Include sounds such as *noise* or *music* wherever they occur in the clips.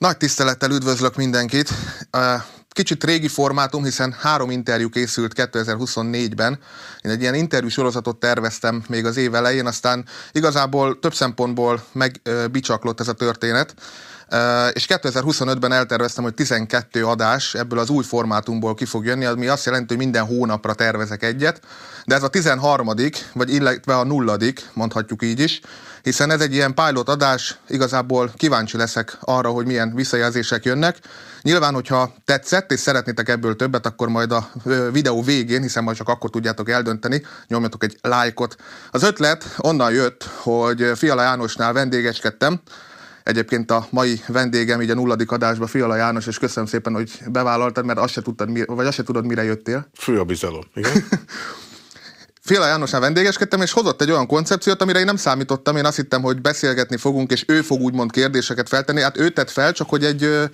Nagy tisztelettel üdvözlök mindenkit. Kicsit régi formátum, hiszen három interjú készült 2024-ben. Én egy ilyen interjú sorozatot terveztem még az év elején, aztán igazából több szempontból megbicsaklott ez a történet. És 2025-ben elterveztem, hogy 12 adás ebből az új formátumból ki fog jönni, ami azt jelenti, hogy minden hónapra tervezek egyet, de ez a 13 vagy illetve a nulladik, mondhatjuk így is, hiszen ez egy ilyen pilot adás, igazából kíváncsi leszek arra, hogy milyen visszajelzések jönnek. Nyilván, hogyha tetszett, és szeretnétek ebből többet, akkor majd a videó végén, hiszen majd csak akkor tudjátok eldönteni, nyomjatok egy lájkot. Az ötlet onnan jött, hogy Fiala Jánosnál vendégeskedtem, Egyébként a mai vendégem így a nulladik adásba Fiala János, és köszönöm szépen, hogy bevállaltad, mert azt se tudtad, vagy azt se tudod, mire jöttél. Fő a bizalom, igen. *laughs* Fiala Jánosnál vendégeskedtem, és hozott egy olyan koncepciót, amire én nem számítottam. Én azt hittem, hogy beszélgetni fogunk, és ő fog úgymond kérdéseket feltenni. Hát ő tett fel, csak hogy egy ö,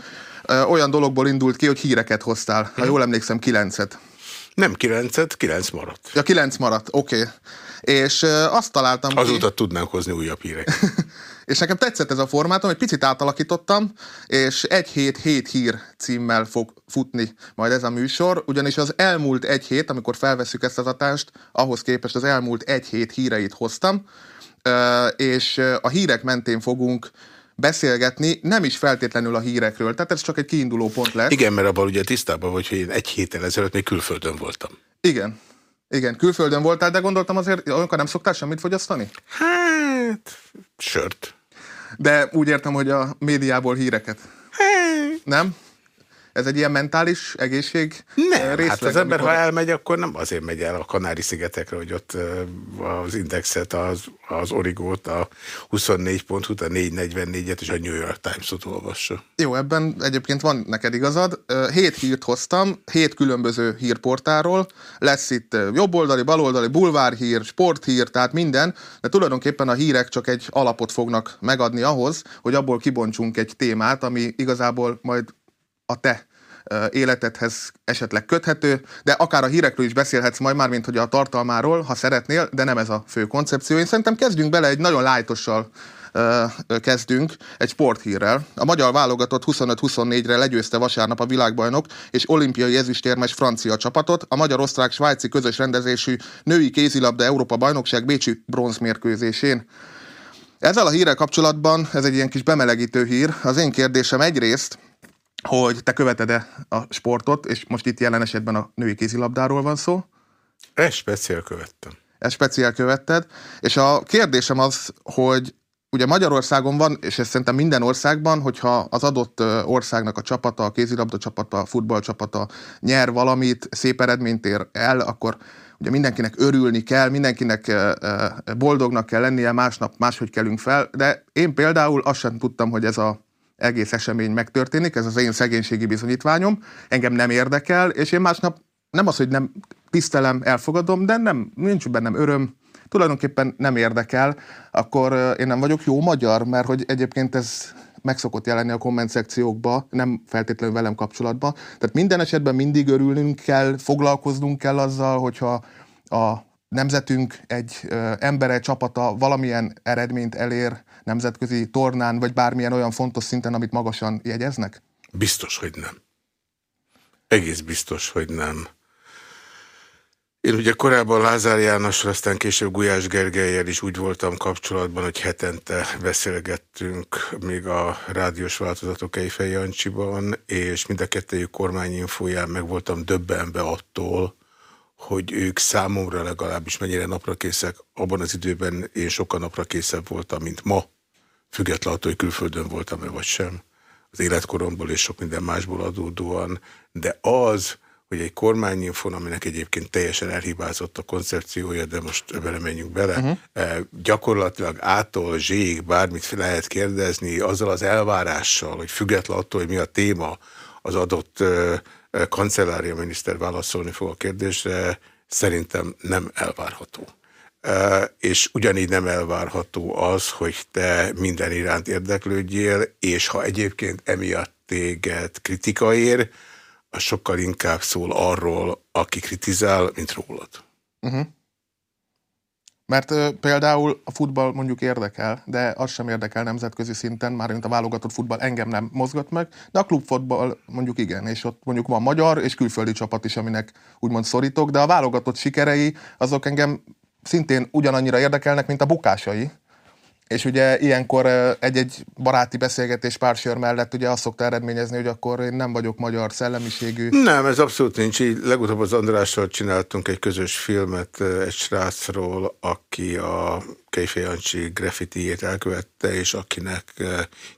ö, olyan dologból indult ki, hogy híreket hoztál. Ha jól emlékszem, kilencet. Nem kilencet, kilenc maradt. Ja, kilenc maradt, oké. Okay. És ö, azt találtam Azóta ki... tudnánk hozni újabb híreket. *laughs* És nekem tetszett ez a formátum, egy picit átalakítottam, és egy hét hét hír címmel fog futni majd ez a műsor, ugyanis az elmúlt egy hét, amikor felveszük ezt az atást, ahhoz képest az elmúlt egy hét híreit hoztam, és a hírek mentén fogunk beszélgetni, nem is feltétlenül a hírekről, tehát ez csak egy kiinduló pont lesz. Igen, mert abban ugye tisztában vagy, hogy én egy héttel ezelőtt még külföldön voltam. Igen. Igen, külföldön voltál, de gondoltam azért, olyankor nem szoktál semmit fogyasztani? Hát, sört. De úgy értem, hogy a médiából híreket. Nem? Ez egy ilyen mentális egészség nem, részleg, hát az ember, amikor... ha elmegy, akkor nem azért megy el a Kanári-szigetekre, hogy ott az indexet, az, az origót, a 24 pont a 444-et és a New York Times-ot olvassa. Jó, ebben egyébként van neked igazad. Hét hírt hoztam, hét különböző hírportáról. Lesz itt jobboldali, baloldali, bulvárhír, sporthír, tehát minden, de tulajdonképpen a hírek csak egy alapot fognak megadni ahhoz, hogy abból kibontsunk egy témát, ami igazából majd a te életedhez esetleg köthető, de akár a hírekről is beszélhetsz majd már, mint hogy a tartalmáról, ha szeretnél, de nem ez a fő koncepció. Én szerintem kezdjünk bele egy nagyon lájtossal kezdünk egy sporthírrel. A magyar válogatott 25-24-re legyőzte vasárnap a világbajnok és olimpiai ezüstérmes francia csapatot a magyar-osztrák-svájci közös rendezésű női kézilabda Európa bajnokság Bécsi bronzmérkőzésén. Ezzel a hírrel kapcsolatban, ez egy ilyen kis bemelegítő hír, az én kérdésem egyrészt, hogy te követed-e a sportot, és most itt jelen esetben a női kézilabdáról van szó. Ezt speciál követtem. Ezt speciál követted, és a kérdésem az, hogy ugye Magyarországon van, és ez szerintem minden országban, hogyha az adott országnak a csapata, a kézilabda csapata, a futball csapata nyer valamit, szép eredményt ér el, akkor ugye mindenkinek örülni kell, mindenkinek boldognak kell lennie, másnap máshogy kelünk fel, de én például azt sem tudtam, hogy ez a egész esemény megtörténik, ez az én szegénységi bizonyítványom, engem nem érdekel, és én másnap nem az, hogy nem tisztelem, elfogadom, de nem, nincs bennem öröm, tulajdonképpen nem érdekel, akkor én nem vagyok jó magyar, mert hogy egyébként ez meg szokott jelenni a komment szekciókba, nem feltétlenül velem kapcsolatban. Tehát minden esetben mindig örülnünk kell, foglalkoznunk kell azzal, hogyha a nemzetünk egy ö, embere, csapata valamilyen eredményt elér nemzetközi tornán, vagy bármilyen olyan fontos szinten, amit magasan jegyeznek? Biztos, hogy nem. Egész biztos, hogy nem. Én ugye korábban Lázár Jánosra, aztán később Gulyás Gergelyel is úgy voltam kapcsolatban, hogy hetente beszélgettünk még a rádiós változatok Eiffel Jancsiban, és mind a kettőjük kormányinfóján meg voltam döbbenve attól, hogy ők számomra legalábbis mennyire napra készek. Abban az időben én sokkal napra készebb voltam, mint ma, függetlenül attól, hogy külföldön voltam-e vagy sem, az életkoromból és sok minden másból adódóan, de az, hogy egy kormányinfon, aminek egyébként teljesen elhibázott a koncepciója, de most bele menjünk bele, uh -huh. eh, gyakorlatilag ától zség bármit lehet kérdezni, azzal az elvárással, hogy független attól, hogy mi a téma, az adott eh, kancellária miniszter válaszolni fog a kérdésre, szerintem nem elvárható. És ugyanígy nem elvárható az, hogy te minden iránt érdeklődjél, és ha egyébként emiatt téged kritika ér, az sokkal inkább szól arról, aki kritizál, mint rólad. Uh -huh. Mert ö, például a futball mondjuk érdekel, de az sem érdekel nemzetközi szinten, már mint a válogatott futball engem nem mozgat meg, de a klubfutball mondjuk igen, és ott mondjuk van magyar és külföldi csapat is, aminek úgymond szorítok, de a válogatott sikerei azok engem szintén ugyanannyira érdekelnek, mint a bukásai. És ugye ilyenkor egy-egy baráti beszélgetés pársör mellett ugye azt szokta eredményezni, hogy akkor én nem vagyok magyar szellemiségű. Nem, ez abszolút nincs így. Legutóbb az Andrással csináltunk egy közös filmet egy srácról, aki a Kejfej Jancsi graffitiét elkövette, és akinek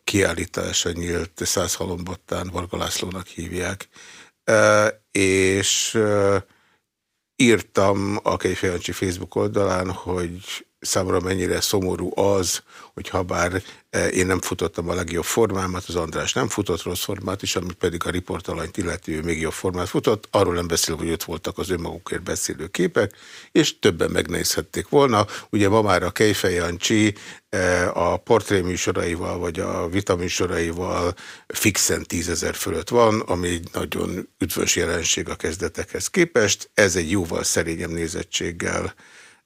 kiállítása nyílt száz halombottán, Varga Lászlónak hívják. És írtam a Kejfej Jancsi Facebook oldalán, hogy számomra mennyire szomorú az, hogy ha bár eh, én nem futottam a legjobb formámat, az András nem futott rossz formát is, amit pedig a riportalanyt illeti, ő még jobb formát futott, arról nem beszél, hogy ott voltak az önmagukért beszélő képek, és többen megnézhették volna. Ugye ma már a Kejfej Jancsi eh, a portréműsoraival, vagy a vitaműsoraival fixen tízezer fölött van, ami egy nagyon üdvös jelenség a kezdetekhez képest. Ez egy jóval szerényebb nézettséggel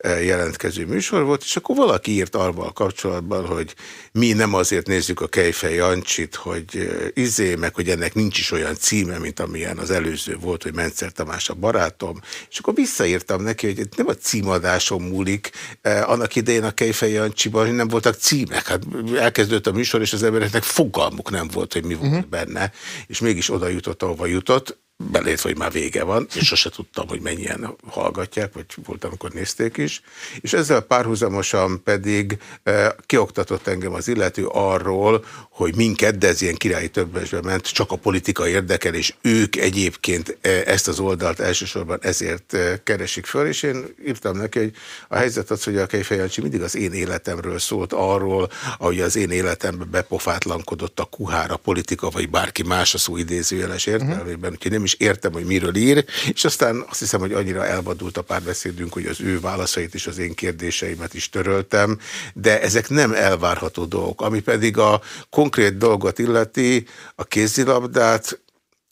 jelentkező műsor volt, és akkor valaki írt arval kapcsolatban, hogy mi nem azért nézzük a Kejfej Jancsit, hogy izé, meg hogy ennek nincs is olyan címe, mint amilyen az előző volt, hogy Mencer Tamás a barátom, és akkor visszaírtam neki, hogy nem a címadásom múlik, annak idején a Kejfej Jancsiban nem voltak címek, hát elkezdődött a műsor, és az embereknek fogalmuk nem volt, hogy mi volt uh mhm. -huh. benne, és mégis oda jutott, ahova jutott, belét, hogy már vége van, és sose tudtam, hogy mennyien hallgatják, vagy volt, amikor nézték is. És ezzel párhuzamosan pedig eh, kioktatott engem az illető arról, hogy minket, de ez ilyen királyi többesbe ment, csak a politika érdekel, és ők egyébként eh, ezt az oldalt elsősorban ezért eh, keresik föl, és én írtam neki, hogy a helyzet az, hogy a Kejfej Jancsi mindig az én életemről szólt arról, ahogy az én életemben bepofátlankodott a kuhára politika, vagy bárki más a szó idézőjeles értelmében, úgyhogy nem is is értem, hogy miről ír, és aztán azt hiszem, hogy annyira elvadult a párbeszédünk, hogy az ő válaszait és az én kérdéseimet is töröltem, de ezek nem elvárható dolgok. Ami pedig a konkrét dolgot illeti, a kézilabdát,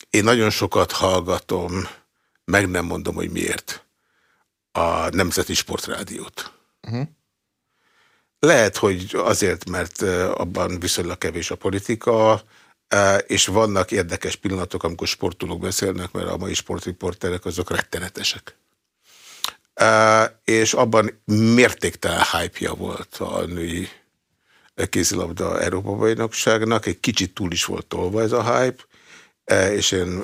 én nagyon sokat hallgatom, meg nem mondom, hogy miért, a Nemzeti Sportrádiót. Uh -huh. Lehet, hogy azért, mert abban viszonylag kevés a politika, és vannak érdekes pillanatok, amikor sportolók beszélnek, mert a mai sportriporterek azok rettenetesek. És abban mértéktelen hype volt a női kézilabda Európa bajnokságnak, egy kicsit túl is volt tolva ez a hype, és én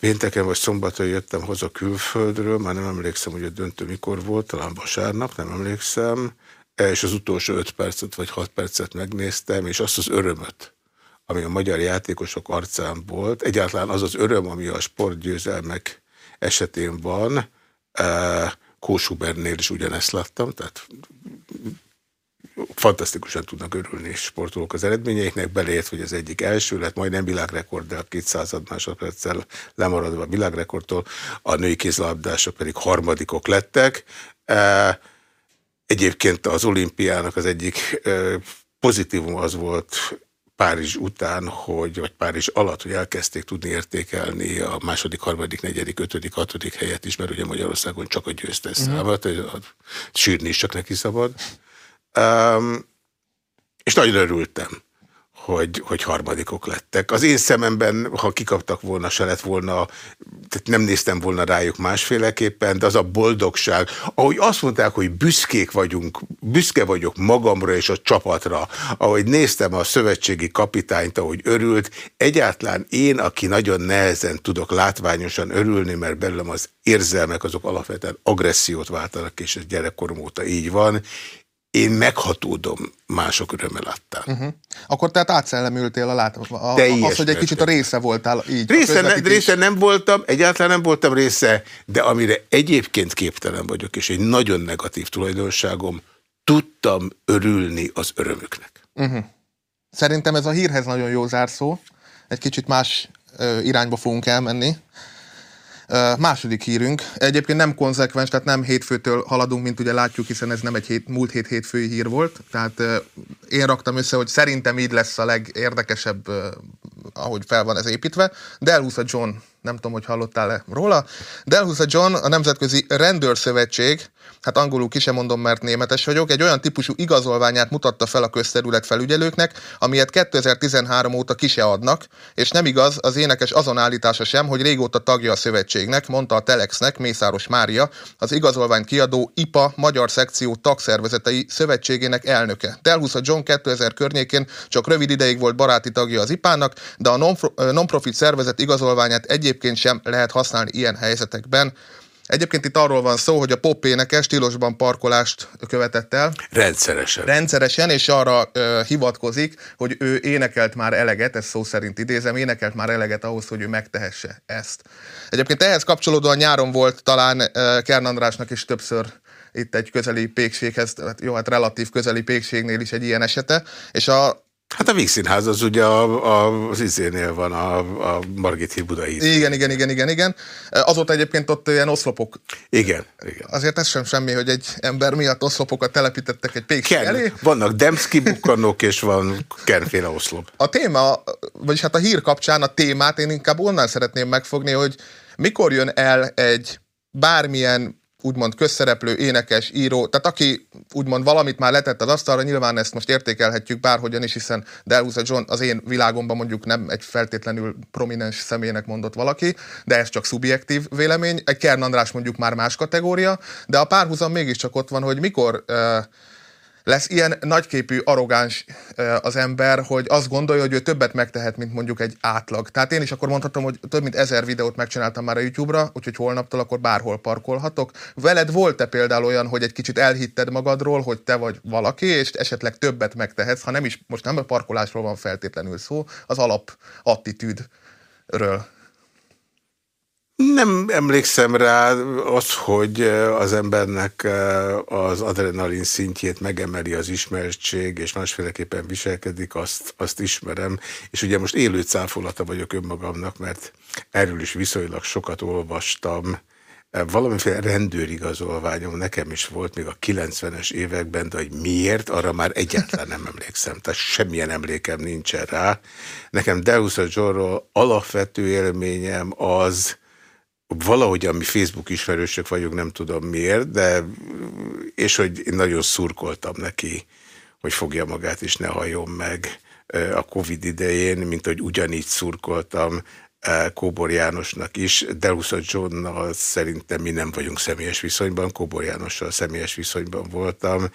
pénteken vagy szombaton jöttem haza külföldről, már nem emlékszem, hogy a döntő mikor volt, talán vasárnap, nem emlékszem, és az utolsó öt percet vagy hat percet megnéztem, és azt az örömöt, ami a magyar játékosok arcán volt, egyáltalán az az öröm, ami a sportgyőzelmek esetén van, Kósubernél is ugyanezt láttam, tehát fantasztikusan tudnak örülni sportolók az eredményeiknek, beleért, hogy az egyik első lett, majdnem világrekord, de a 200 másodperccel lemaradva a világrekordtól, a női kézlabdások pedig harmadikok lettek. E, Egyébként az olimpiának az egyik pozitívum az volt Párizs után, hogy, vagy Párizs alatt, hogy elkezdték tudni értékelni a második, harmadik, negyedik, ötödik, hatodik helyet is, mert ugye Magyarországon csak a győztes uh -huh. számot, a sírni is csak neki szabad. Um, és nagyon örültem hogy, hogy harmadikok lettek. Az én szememben, ha kikaptak volna, se lett volna, tehát nem néztem volna rájuk másféleképpen, de az a boldogság, ahogy azt mondták, hogy büszkék vagyunk, büszke vagyok magamra és a csapatra, ahogy néztem a szövetségi kapitányt, ahogy örült, egyáltalán én, aki nagyon nehezen tudok látványosan örülni, mert belőlem az érzelmek azok alapvetően agressziót váltanak, és ez gyerekkorom óta így van, én meghatódom mások örömmel láttál. Uh -huh. Akkor tehát átszellemültél a lát... A, az, hogy egy kicsit a része voltál így. Része, ne, része nem voltam, egyáltalán nem voltam része, de amire egyébként képtelen vagyok, és egy nagyon negatív tulajdonságom, tudtam örülni az örömüknek. Uh -huh. Szerintem ez a hírhez nagyon jó zárszó. Egy kicsit más ö, irányba fogunk elmenni. Második hírünk. Egyébként nem konzekvens, tehát nem hétfőtől haladunk, mint ugye látjuk, hiszen ez nem egy hét, múlt hét hétfői hír volt. Tehát én raktam össze, hogy szerintem így lesz a legérdekesebb, ahogy fel van ez építve. De elhúz a John nem tudom, hogy hallottál-e róla. Delhusa John, a Nemzetközi Rendőrszövetség, hát angolul ki sem mondom, mert németes vagyok, egy olyan típusú igazolványát mutatta fel a közterület felügyelőknek, amilyet 2013 óta ki se adnak, és nem igaz az énekes azon állítása sem, hogy régóta tagja a szövetségnek, mondta a Telexnek Mészáros Mária, az igazolvány kiadó IPA Magyar Szekció tagszervezetei szövetségének elnöke. Delhusa John 2000 környékén csak rövid ideig volt baráti tagja az IPA-nak, de a non-profit szervezet igazolványát egyébként sem lehet használni ilyen helyzetekben. Egyébként itt arról van szó, hogy a pop énekes stílusban parkolást követett el. Rendszeresen. Rendszeresen, és arra ö, hivatkozik, hogy ő énekelt már eleget, ezt szó szerint idézem, énekelt már eleget ahhoz, hogy ő megtehesse ezt. Egyébként ehhez kapcsolódóan nyáron volt talán ö, Kern Andrásnak is többször itt egy közeli pékséghez, hát jó, hát relatív közeli pékségnél is egy ilyen esete, és a Hát a Vígszínház az ugye a, a, az izénél van, a, a Margit híd budai. Igen, igen, igen, igen, igen. Azóta egyébként ott ilyen oszlopok. Igen, igen. Azért ez sem semmi, hogy egy ember miatt oszlopokat telepítettek egy pékség elé. Vannak Demszki bukkanók, és van Kenféle oszlop. A téma, vagyis hát a hír kapcsán a témát én inkább onnan szeretném megfogni, hogy mikor jön el egy bármilyen úgymond közszereplő, énekes, író, tehát aki úgymond valamit már letett az asztalra, nyilván ezt most értékelhetjük bárhogyan is, hiszen Delhusa John az én világomban mondjuk nem egy feltétlenül prominens személynek mondott valaki, de ez csak szubjektív vélemény. Egy Kern András mondjuk már más kategória, de a párhuzam mégiscsak ott van, hogy mikor uh, lesz ilyen nagyképű, arrogáns az ember, hogy azt gondolja, hogy ő többet megtehet, mint mondjuk egy átlag. Tehát én is akkor mondhatom, hogy több mint ezer videót megcsináltam már a YouTube-ra, úgyhogy holnaptól akkor bárhol parkolhatok. Veled volt-e például olyan, hogy egy kicsit elhitted magadról, hogy te vagy valaki, és esetleg többet megtehetsz, ha nem is, most nem a parkolásról van feltétlenül szó, az alap attitűdről. Nem emlékszem rá az, hogy az embernek az adrenalin szintjét megemeli az ismertség, és másféleképpen viselkedik, azt, azt ismerem. És ugye most élő cáfolata vagyok önmagamnak, mert erről is viszonylag sokat olvastam. Valamiféle rendőrigazolványom nekem is volt még a 90-es években, de hogy miért, arra már egyáltalán nem emlékszem. Tehát semmilyen emlékem nincsen rá. Nekem Deus a alapvető élményem az, valahogy, ami Facebook ismerősök vagyunk, nem tudom miért, de és hogy én nagyon szurkoltam neki, hogy fogja magát és ne halljon meg a Covid idején, mint hogy ugyanígy szurkoltam Kóbor Jánosnak is. Delusa Johnnal szerintem mi nem vagyunk személyes viszonyban, Kóbor Jánossal személyes viszonyban voltam,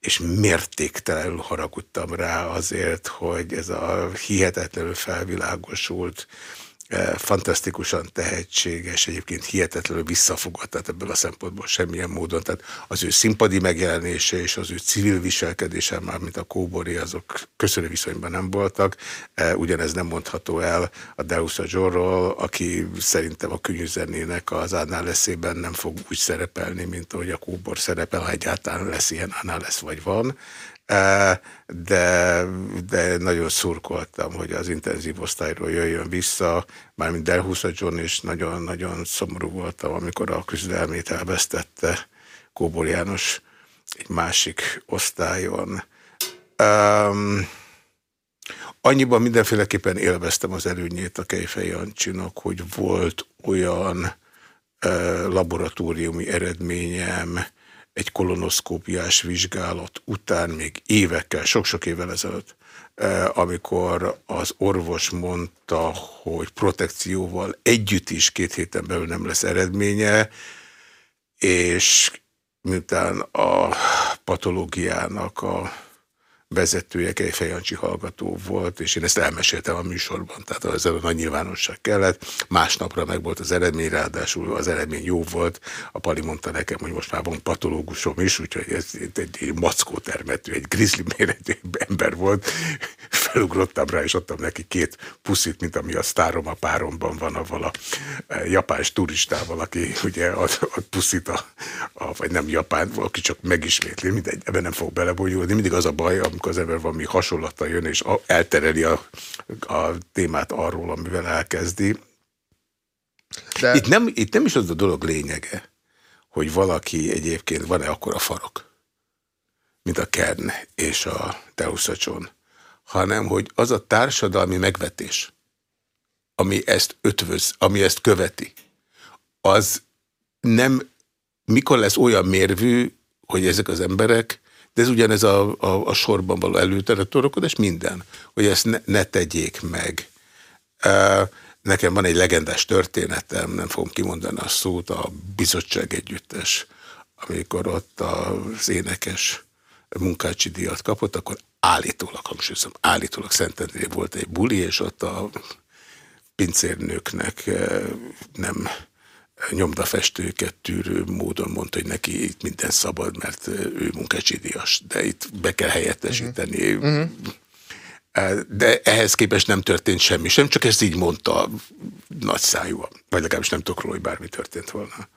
és mértéktelenül haragudtam rá azért, hogy ez a hihetetlenül felvilágosult fantasztikusan tehetséges, egyébként hihetetlenül visszafogott, tehát ebből a szempontból semmilyen módon. Tehát az ő színpadi megjelenése és az ő civil viselkedése, már mint a kóbori, azok köszönő viszonyban nem voltak. Ugyanez nem mondható el a Deus a aki szerintem a könyvzenének az Ánál leszében nem fog úgy szerepelni, mint ahogy a kóbor szerepel, ha egyáltalán lesz ilyen Ánál lesz vagy van de, de nagyon szurkoltam, hogy az intenzív osztályról jöjjön vissza, mármint Delhusa John, és nagyon-nagyon szomorú voltam, amikor a küzdelmét elvesztette Kóbor János egy másik osztályon. Um, annyiban mindenféleképpen élveztem az előnyét a Kejfej Jancsinak, hogy volt olyan uh, laboratóriumi eredményem, egy kolonoszkópiás vizsgálat után, még évekkel, sok-sok évvel ezelőtt, eh, amikor az orvos mondta, hogy protekcióval együtt is két héten belül nem lesz eredménye, és miután a patológiának a vezetője, egy Fejancsi hallgató volt, és én ezt elmeséltem a műsorban, tehát ezzel a nagy nyilvánosság kellett. Másnapra meg volt az eredmény, ráadásul az eredmény jó volt. A Pali mondta nekem, hogy most már van patológusom is, úgyhogy ez egy mackó termetű, egy grizzly méretű ember volt. Felugrottam rá, és adtam neki két puszit, mint ami a sztárom a páromban van, avval a e, japán turistával, aki ugye a, a puszit, a, a, vagy nem japán, aki csak megismétli, mindegy, ebben nem fog belebonyolni. Mindig az a baj, amikor amikor az ember valami hasonlata jön, és eltereli a, a témát arról, amivel elkezdi. De... Itt, nem, itt nem is az a dolog lényege, hogy valaki egyébként van-e akkor a farok, mint a Kern és a Deuszacson, hanem hogy az a társadalmi megvetés, ami ezt ötvöz, ami ezt követi, az nem, mikor lesz olyan mérvű, hogy ezek az emberek, de ez ugyanez a, a, a sorban való előteretorokodás, minden, hogy ezt ne, ne tegyék meg. Nekem van egy legendás történetem, nem fogom kimondani a szót, a bizottság együttes, amikor ott az énekes munkácsi díjat kapott, akkor állítólag, hangsúlyozom, állítólag Szentendré volt egy buli, és ott a pincérnőknek nem nyomdafestőket tűrő módon mondta, hogy neki itt minden szabad, mert ő munkácsidias, de itt be kell helyettesíteni. Uh -huh. De ehhez képest nem történt semmi sem, csak ezt így mondta nagy szájúan. Vagy legalábbis nem tudok róla, hogy bármi történt volna.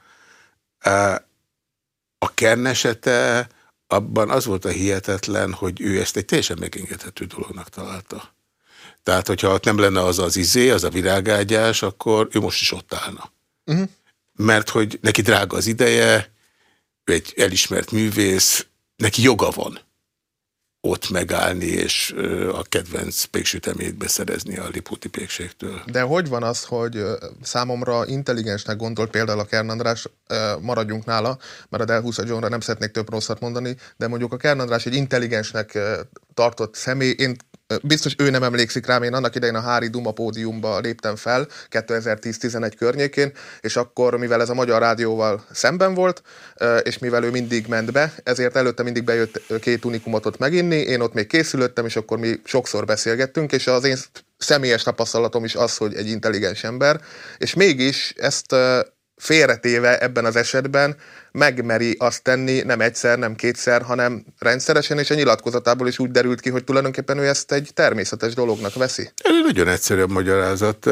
A Kern esete abban az volt a hihetetlen, hogy ő ezt egy teljesen megengedhető dolognak találta. Tehát, hogyha ott nem lenne az az izé, az a virágágyás, akkor ő most is ott állna. Uh -huh mert hogy neki drága az ideje, ő egy elismert művész, neki joga van ott megállni, és a kedvenc péksütemét beszerezni a Lipóti pékségtől. De hogy van az, hogy számomra intelligensnek gondolt például a Kern András, maradjunk nála, mert a Delhusa Johnra nem szeretnék több rosszat mondani, de mondjuk a Kern András egy intelligensnek tartott személy, én Biztos ő nem emlékszik rám, én annak idején a Hári Duma pódiumba léptem fel 2010-11 környékén, és akkor, mivel ez a Magyar Rádióval szemben volt, és mivel ő mindig ment be, ezért előtte mindig bejött két unikumot ott meginni, én ott még készülöttem, és akkor mi sokszor beszélgettünk, és az én személyes tapasztalatom is az, hogy egy intelligens ember, és mégis ezt félretéve ebben az esetben megmeri azt tenni nem egyszer, nem kétszer, hanem rendszeresen, és a nyilatkozatából is úgy derült ki, hogy tulajdonképpen ő ezt egy természetes dolognak veszi. Ez egy nagyon egyszerű a magyarázat.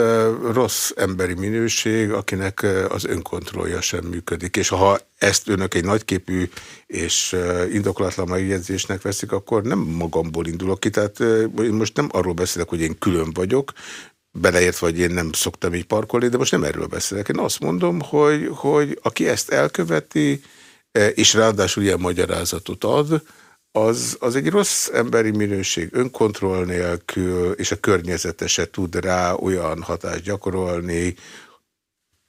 Rossz emberi minőség, akinek az önkontrollja sem működik, és ha ezt önök egy nagyképű és indokolatlan megjegyzésnek veszik, akkor nem magamból indulok ki, tehát most nem arról beszélek, hogy én külön vagyok, beleért, vagy én nem szoktam így parkolni, de most nem erről beszélek. Én azt mondom, hogy, hogy aki ezt elköveti, e, és ráadásul ilyen magyarázatot ad, az, az egy rossz emberi minőség, önkontroll nélkül, és a környezete se tud rá olyan hatást gyakorolni.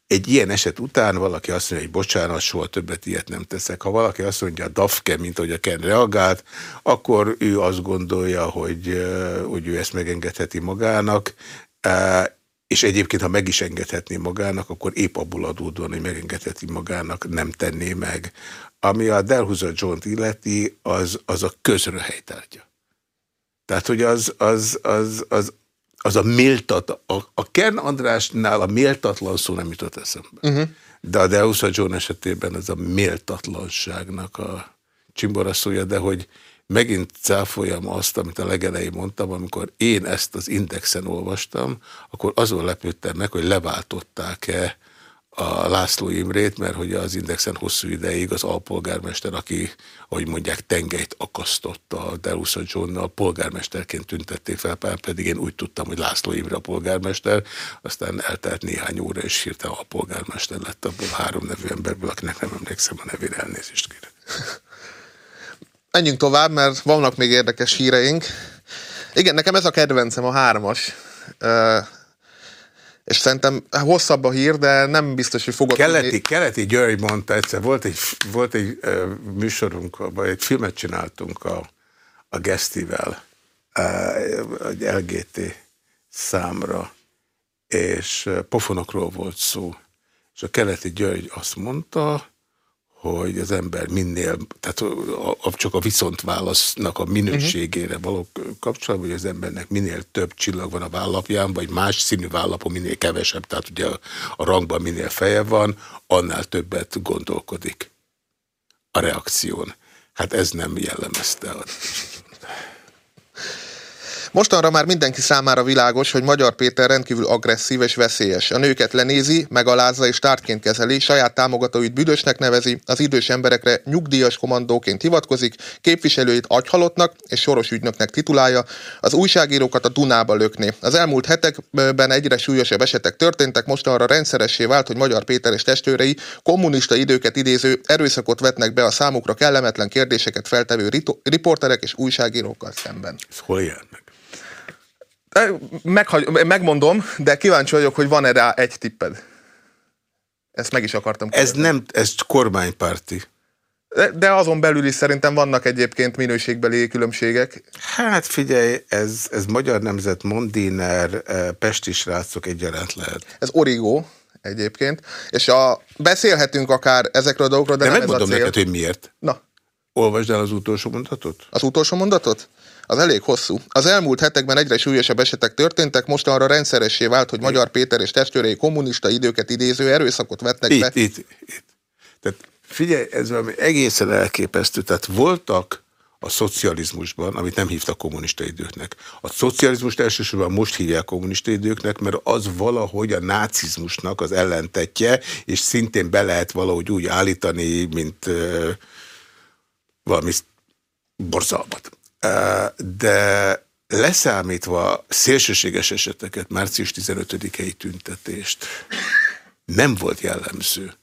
Egy ilyen eset után valaki azt mondja, hogy bocsánat, soha többet ilyet nem teszek. Ha valaki azt mondja, a Dafke, mint hogy a Ken reagált, akkor ő azt gondolja, hogy, hogy ő ezt megengedheti magának és egyébként, ha meg is engedhetné magának, akkor épp abból adódóan, hogy megengedheti magának, nem tenné meg. Ami a Delhuza John-t illeti, az, az a közröhely tárgya. Tehát, hogy az, az, az, az, az a méltat, a, a Ken Andrásnál a méltatlan szó nem jutott eszembe. Uh -huh. De a Delhuza John esetében az a méltatlanságnak a csimboraszója, de hogy megint cáfoljam azt, amit a legelején mondtam, amikor én ezt az indexen olvastam, akkor azon lepődtem meg, hogy leváltották-e a László Imrét, mert hogy az Indexen hosszú ideig az alpolgármester, aki, ahogy mondják, tengelyt akasztotta a Delusa Johnnal, polgármesterként tüntették fel, pedig én úgy tudtam, hogy László Imre a polgármester, aztán eltelt néhány óra, és hirtelen a polgármester lett abból három nevű emberből, akinek nem emlékszem a nevére, elnézést kérek. Menjünk tovább, mert vannak még érdekes híreink. Igen, nekem ez a kedvencem, a hármas. Uh, és szerintem hosszabb a hír, de nem biztos, hogy fogok... Keleti, tudni. Keleti György mondta egyszer, volt egy, volt egy uh, műsorunk, vagy egy filmet csináltunk a, a Gesztivel, uh, egy LGT számra, és pofonokról volt szó. És a Keleti György azt mondta, hogy az ember minél, tehát a, a, csak a viszontválasznak a minőségére való kapcsolatban, hogy az embernek minél több csillag van a vállapján, vagy más színű vállapon minél kevesebb, tehát ugye a, a rangban minél feje van, annál többet gondolkodik a reakción. Hát ez nem jellemezte a Mostanra már mindenki számára világos, hogy Magyar Péter rendkívül agresszív és veszélyes. A nőket lenézi, megalázza és tártként kezeli, saját támogatóit büdösnek nevezi, az idős emberekre nyugdíjas kommandóként hivatkozik, képviselőit agyhalottnak és soros ügynöknek titulálja, az újságírókat a Dunába lökni. Az elmúlt hetekben egyre súlyosabb esetek történtek, mostanra rendszeressé vált, hogy Magyar Péter és testőrei kommunista időket idéző erőszakot vetnek be a számukra kellemetlen kérdéseket feltevő riporterek és újságírókkal szemben. Ez hol? Meghagy, megmondom, de kíváncsi vagyok, hogy van-e rá egy tipped. Ezt meg is akartam kérdezni. Ez nem, ez kormánypárti. De, de azon belül is szerintem vannak egyébként minőségbeli különbségek. Hát figyelj, ez, ez Magyar Nemzet, Mondiner, Pesti srácok egyaránt lehet. Ez origó egyébként, és a, beszélhetünk akár ezekről a dolgokról, de, de nem megmondom ez a cél. neked, hogy miért. Na. Olvasd el az utolsó mondatot. Az utolsó mondatot? Az elég hosszú. Az elmúlt hetekben egyre súlyosabb esetek történtek, mostanra rendszeressé vált, hogy Magyar Péter és testvérei kommunista időket idéző erőszakot vettek itt, be. Itt, itt. Tehát figyelj, ez valami egészen elképesztő. Tehát voltak a szocializmusban, amit nem hívtak kommunista időknek. A szocializmust elsősorban most hívják kommunista időknek, mert az valahogy a nácizmusnak az ellentetje, és szintén be lehet valahogy úgy állítani, mint uh, valami borzalmat de leszámítva szélsőséges eseteket, március 15-i tüntetést, nem volt jellemző.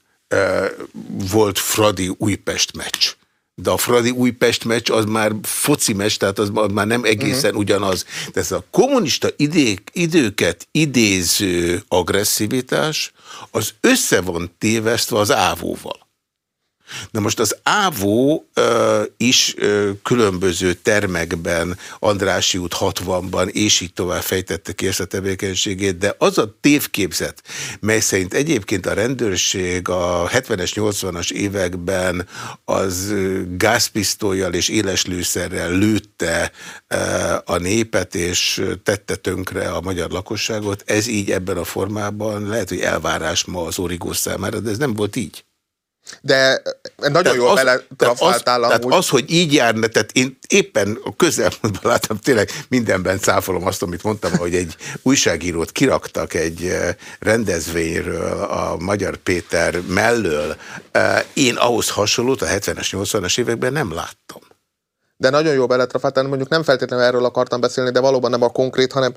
Volt Fradi Újpest meccs. De a Fradi Újpest meccs az már foci meccs, tehát az már nem egészen uh mhm. -huh. ugyanaz. De ez a kommunista idék, időket idéző agresszivitás, az össze van tévesztve az ávóval. Na most az Ávó uh, is uh, különböző termekben, Andrási út 60-ban, és így tovább fejtette ki ezt a tevékenységét, de az a tévképzet, mely szerint egyébként a rendőrség a 70-es, 80-as években az gázpisztolyjal és éleslőszerrel lőtte uh, a népet, és tette tönkre a magyar lakosságot, ez így ebben a formában lehet, hogy elvárás ma az origó számára, de ez nem volt így. De nagyon tehát jól beletrafáltál az, tehát az, hogy így járna, tehát én éppen a közelmúltban láttam, tényleg mindenben cáfolom azt, amit mondtam, hogy egy újságírót kiraktak egy eh, rendezvényről a Magyar Péter mellől. Eh, én ahhoz hasonlót a 70-es, 80-as években nem láttam. De nagyon jó beletrafáltál, mondjuk nem feltétlenül erről akartam beszélni, de valóban nem a konkrét, hanem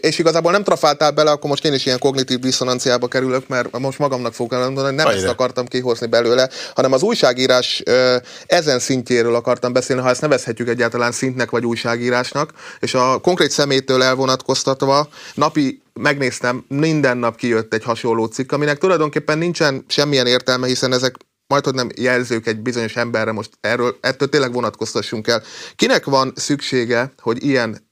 és igazából nem trafáltál bele, akkor most én is ilyen kognitív diszonanciába kerülök, mert most magamnak fogok elmondani, nem Ajde. ezt akartam kihozni belőle, hanem az újságírás ezen szintjéről akartam beszélni, ha ezt nevezhetjük egyáltalán szintnek vagy újságírásnak, és a konkrét szemétől elvonatkoztatva napi megnéztem, minden nap kijött egy hasonló cikk, aminek tulajdonképpen nincsen semmilyen értelme, hiszen ezek majd hogy nem jelzők egy bizonyos emberre, most erről, ettől tényleg vonatkoztassunk el. Kinek van szüksége, hogy ilyen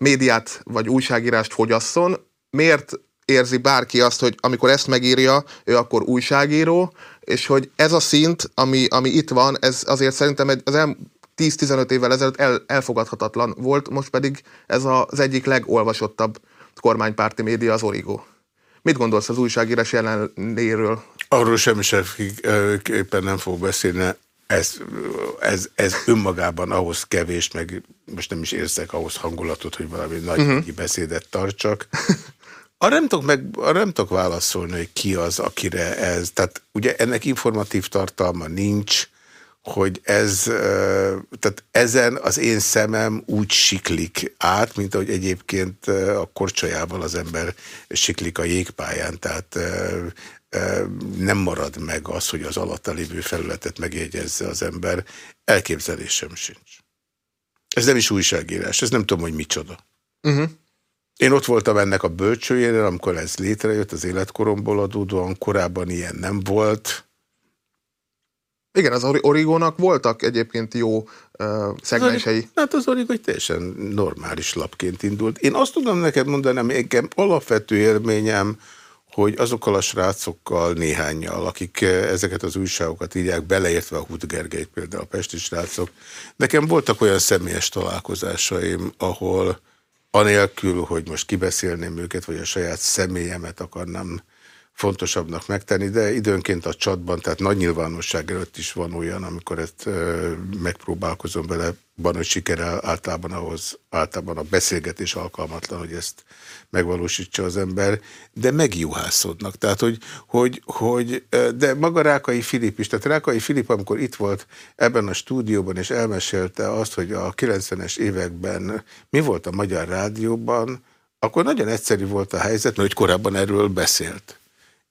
médiát vagy újságírást fogyasszon, miért érzi bárki azt, hogy amikor ezt megírja, ő akkor újságíró, és hogy ez a szint, ami, ami itt van, ez azért szerintem az el, 10-15 évvel ezelőtt el, elfogadhatatlan volt, most pedig ez az egyik legolvasottabb kormánypárti média, az Origo. Mit gondolsz az újságírás jelenléről? Arról éppen nem fog beszélni ez, ez, ez önmagában ahhoz kevés, meg most nem is érzek ahhoz hangulatot, hogy valami nagy uh mhm. -huh. beszédet tartsak. Arra nem, tudok meg, arra nem tudok válaszolni, hogy ki az, akire ez. Tehát ugye ennek informatív tartalma nincs, hogy ez, tehát ezen az én szemem úgy siklik át, mint ahogy egyébként a korcsolyával az ember siklik a jégpályán. Tehát nem marad meg az, hogy az alatta lévő felületet megjegyezze az ember. Elképzelésem sincs. Ez nem is újságírás, ez nem tudom, hogy micsoda. Uh mhm. -huh. Én ott voltam ennek a bölcsőjénél, amikor ez létrejött az életkoromból adódóan, korábban ilyen nem volt. Igen, az Origónak voltak egyébként jó uh, szegmensei. Hát az Origo egy teljesen normális lapként indult. Én azt tudom neked mondani, engem alapvető élményem, hogy azokkal a srácokkal, néhányal, akik eh, ezeket az újságokat írják, beleértve a Hut például, a pesti srácok, nekem voltak olyan személyes találkozásaim, ahol anélkül, hogy most kibeszélném őket, vagy a saját személyemet akarnám fontosabbnak megtenni, de időnként a csatban, tehát nagy nyilvánosság előtt is van olyan, amikor ezt megpróbálkozom vele, van, hogy sikerel általában ahhoz, általában a beszélgetés alkalmatlan, hogy ezt megvalósítsa az ember, de megjuhászodnak. Tehát, hogy, hogy, hogy, de maga Rákai Filip is, tehát Rákai Filip, amikor itt volt ebben a stúdióban, és elmesélte azt, hogy a 90-es években mi volt a Magyar Rádióban, akkor nagyon egyszerű volt a helyzet, mert hogy korábban erről beszélt.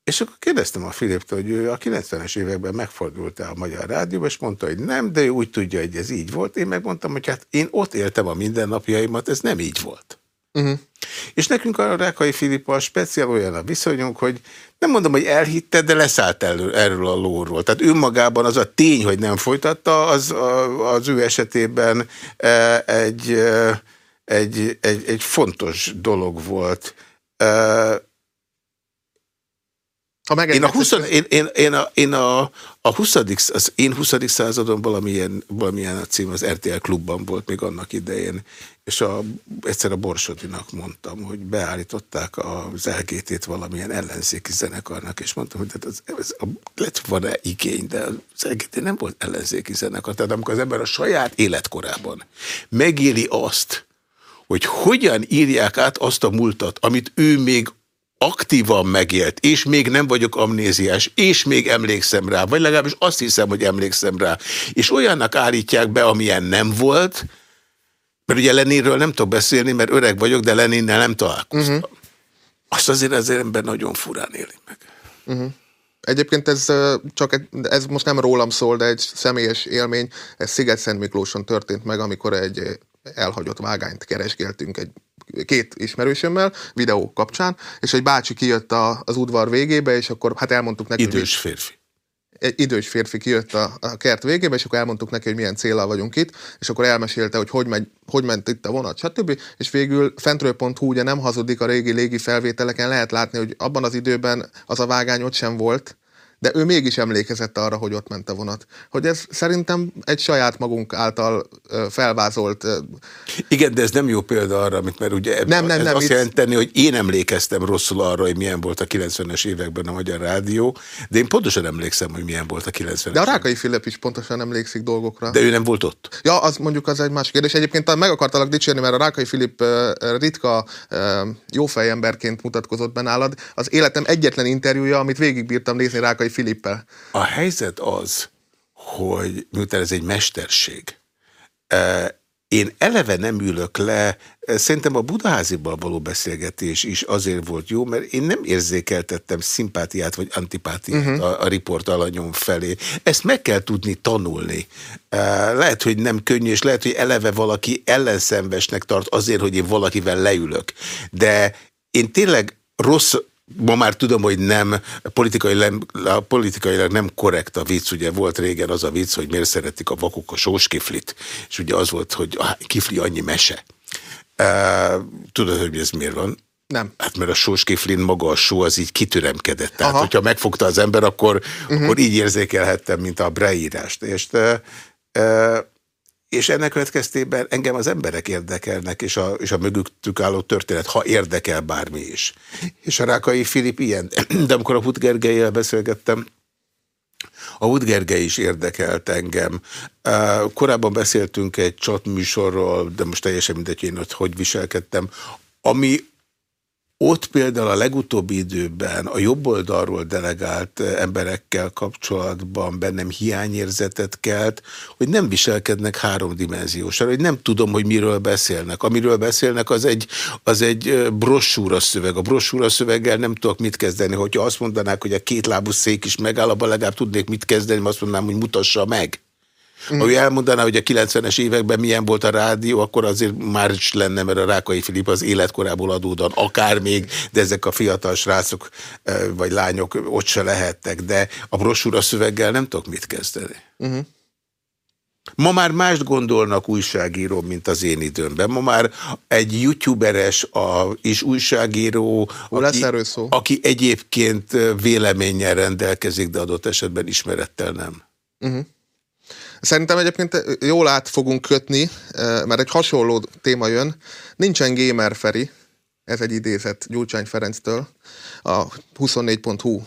És akkor kérdeztem a Filiptől, hogy ő a 90-es években megfordult el a Magyar Rádióba, és mondta, hogy nem, de ő úgy tudja, hogy ez így volt. Én megmondtam, hogy hát én ott éltem a mindennapjaimat, ez nem így volt. Uh Uh-huh. És nekünk a Rákai Filippal speciál olyan a viszonyunk, hogy nem mondom, hogy elhitte, de leszállt elő, erről a lóról. Tehát önmagában az a tény, hogy nem folytatta, az az ő esetében e, egy, e, egy, egy, egy fontos dolog volt. Ha én a, 20, én, én, én, a, én a, a 20. Az én 20. századon valamilyen, valamilyen a cím az RTL klubban volt még annak idején, és a, egyszer a Borsodinak mondtam, hogy beállították az LGT-t valamilyen ellenzéki zenekarnak, és mondtam, hogy ez, ez, a, lett van-e igény, de az LGT nem volt ellenzéki zenekar. Tehát amikor az ember a saját életkorában megéli azt, hogy hogyan írják át azt a múltat, amit ő még aktívan megélt, és még nem vagyok amnéziás, és még emlékszem rá, vagy legalábbis azt hiszem, hogy emlékszem rá, és olyannak állítják be, amilyen nem volt, mert ugye Leninről nem tudok beszélni, mert öreg vagyok, de Leninnel nem találkoztam. Uh -huh. Azt azért az ember nagyon furán éli meg. Uh -huh. Egyébként ez csak ez most nem rólam szól, de egy személyes élmény. Ez Sziget-Szent Miklóson történt meg, amikor egy elhagyott vágányt keresgéltünk egy két ismerősömmel videó kapcsán, és egy bácsi kijött a, az udvar végébe, és akkor hát elmondtuk neki. Idős férfi. Egy idős férfi kijött a, a kert végébe, és akkor elmondtuk neki, hogy milyen célral vagyunk itt, és akkor elmesélte, hogy hogy, megy, hogy ment itt a vonat, stb. És végül fentről.hu ugye nem hazudik a régi légi felvételeken, lehet látni, hogy abban az időben az a vágány ott sem volt, de ő mégis emlékezett arra, hogy ott ment a vonat. Hogy ez szerintem egy saját magunk által felvázolt... Igen, de ez nem jó példa arra, amit mert ugye nem, nem, ez nem, azt itt... jelenteni, hogy én emlékeztem rosszul arra, hogy milyen volt a 90-es években a Magyar Rádió, de én pontosan emlékszem, hogy milyen volt a 90-es De a Rákai Filip is pontosan emlékszik dolgokra. De ő nem volt ott? Ja, az mondjuk az egy másik kérdés. Egyébként meg akartalak dicsérni, mert a Rákai Filip ritka jófejemberként mutatkozott be nálad. Az életem egyetlen interjúja, amit végigbírtam nézni Rákai Károly Filippel. A helyzet az, hogy miután ez egy mesterség, én eleve nem ülök le, szerintem a Budaháziban való beszélgetés is azért volt jó, mert én nem érzékeltettem szimpátiát vagy antipátiát uh mhm. -huh. a, a riport alanyom felé. Ezt meg kell tudni tanulni. Lehet, hogy nem könnyű, és lehet, hogy eleve valaki ellenszenvesnek tart azért, hogy én valakivel leülök. De én tényleg rossz ma már tudom, hogy nem politikailag, politikailag nem korrekt a vicc, ugye volt régen az a vicc, hogy miért szeretik a vakok a sóskiflit, és ugye az volt, hogy a kifli annyi mese. Uh, tudod, hogy ez miért van? Nem. Hát mert a sóskiflin maga a só az így kitüremkedett. Tehát, Aha. hogyha megfogta az ember, akkor, uh mhm. -huh. akkor így érzékelhettem, mint a breírást. És uh, uh, és ennek következtében engem az emberek érdekelnek, és a, és a mögöttük álló történet, ha érdekel bármi is. És a Rákai Filip ilyen. *clears throat* De amikor a Hut Gergelyel beszélgettem, a Hut Gergely is érdekelt engem. Korábban beszéltünk egy csatműsorról, de most teljesen mindegy, én ott hogy viselkedtem, ami ott például a legutóbbi időben a jobb oldalról delegált eh, emberekkel kapcsolatban bennem hiányérzetet kelt, hogy nem viselkednek háromdimenziósan, hogy nem tudom, hogy miről beszélnek. Amiről beszélnek, az egy, az egy eh, brossúra szöveg. A brossúra szöveggel nem tudok mit kezdeni. Hogyha azt mondanák, hogy a kétlábú szék is megáll, abban legalább tudnék mit kezdeni, azt mondanám, hogy mutassa meg. Mm. Ha ő elmondaná, hogy a 90-es években milyen volt a rádió, akkor azért már is lenne, mert a Rákai Filip az életkorából adódan akár még, de ezek a fiatal srácok vagy lányok ott se lehettek, de a brosúra szöveggel nem tudok mit kezdeni. Mm. Ma már mást gondolnak újságíró, mint az én időmben. Ma már egy youtuberes a, és újságíró, aki, aki egyébként véleménnyel rendelkezik, de adott esetben ismerettel nem. Uh -huh. Szerintem egyébként jól át fogunk kötni, mert egy hasonló téma jön. Nincsen gamer Feri, ez egy idézet Gyurcsány Ferenctől. A 24.hu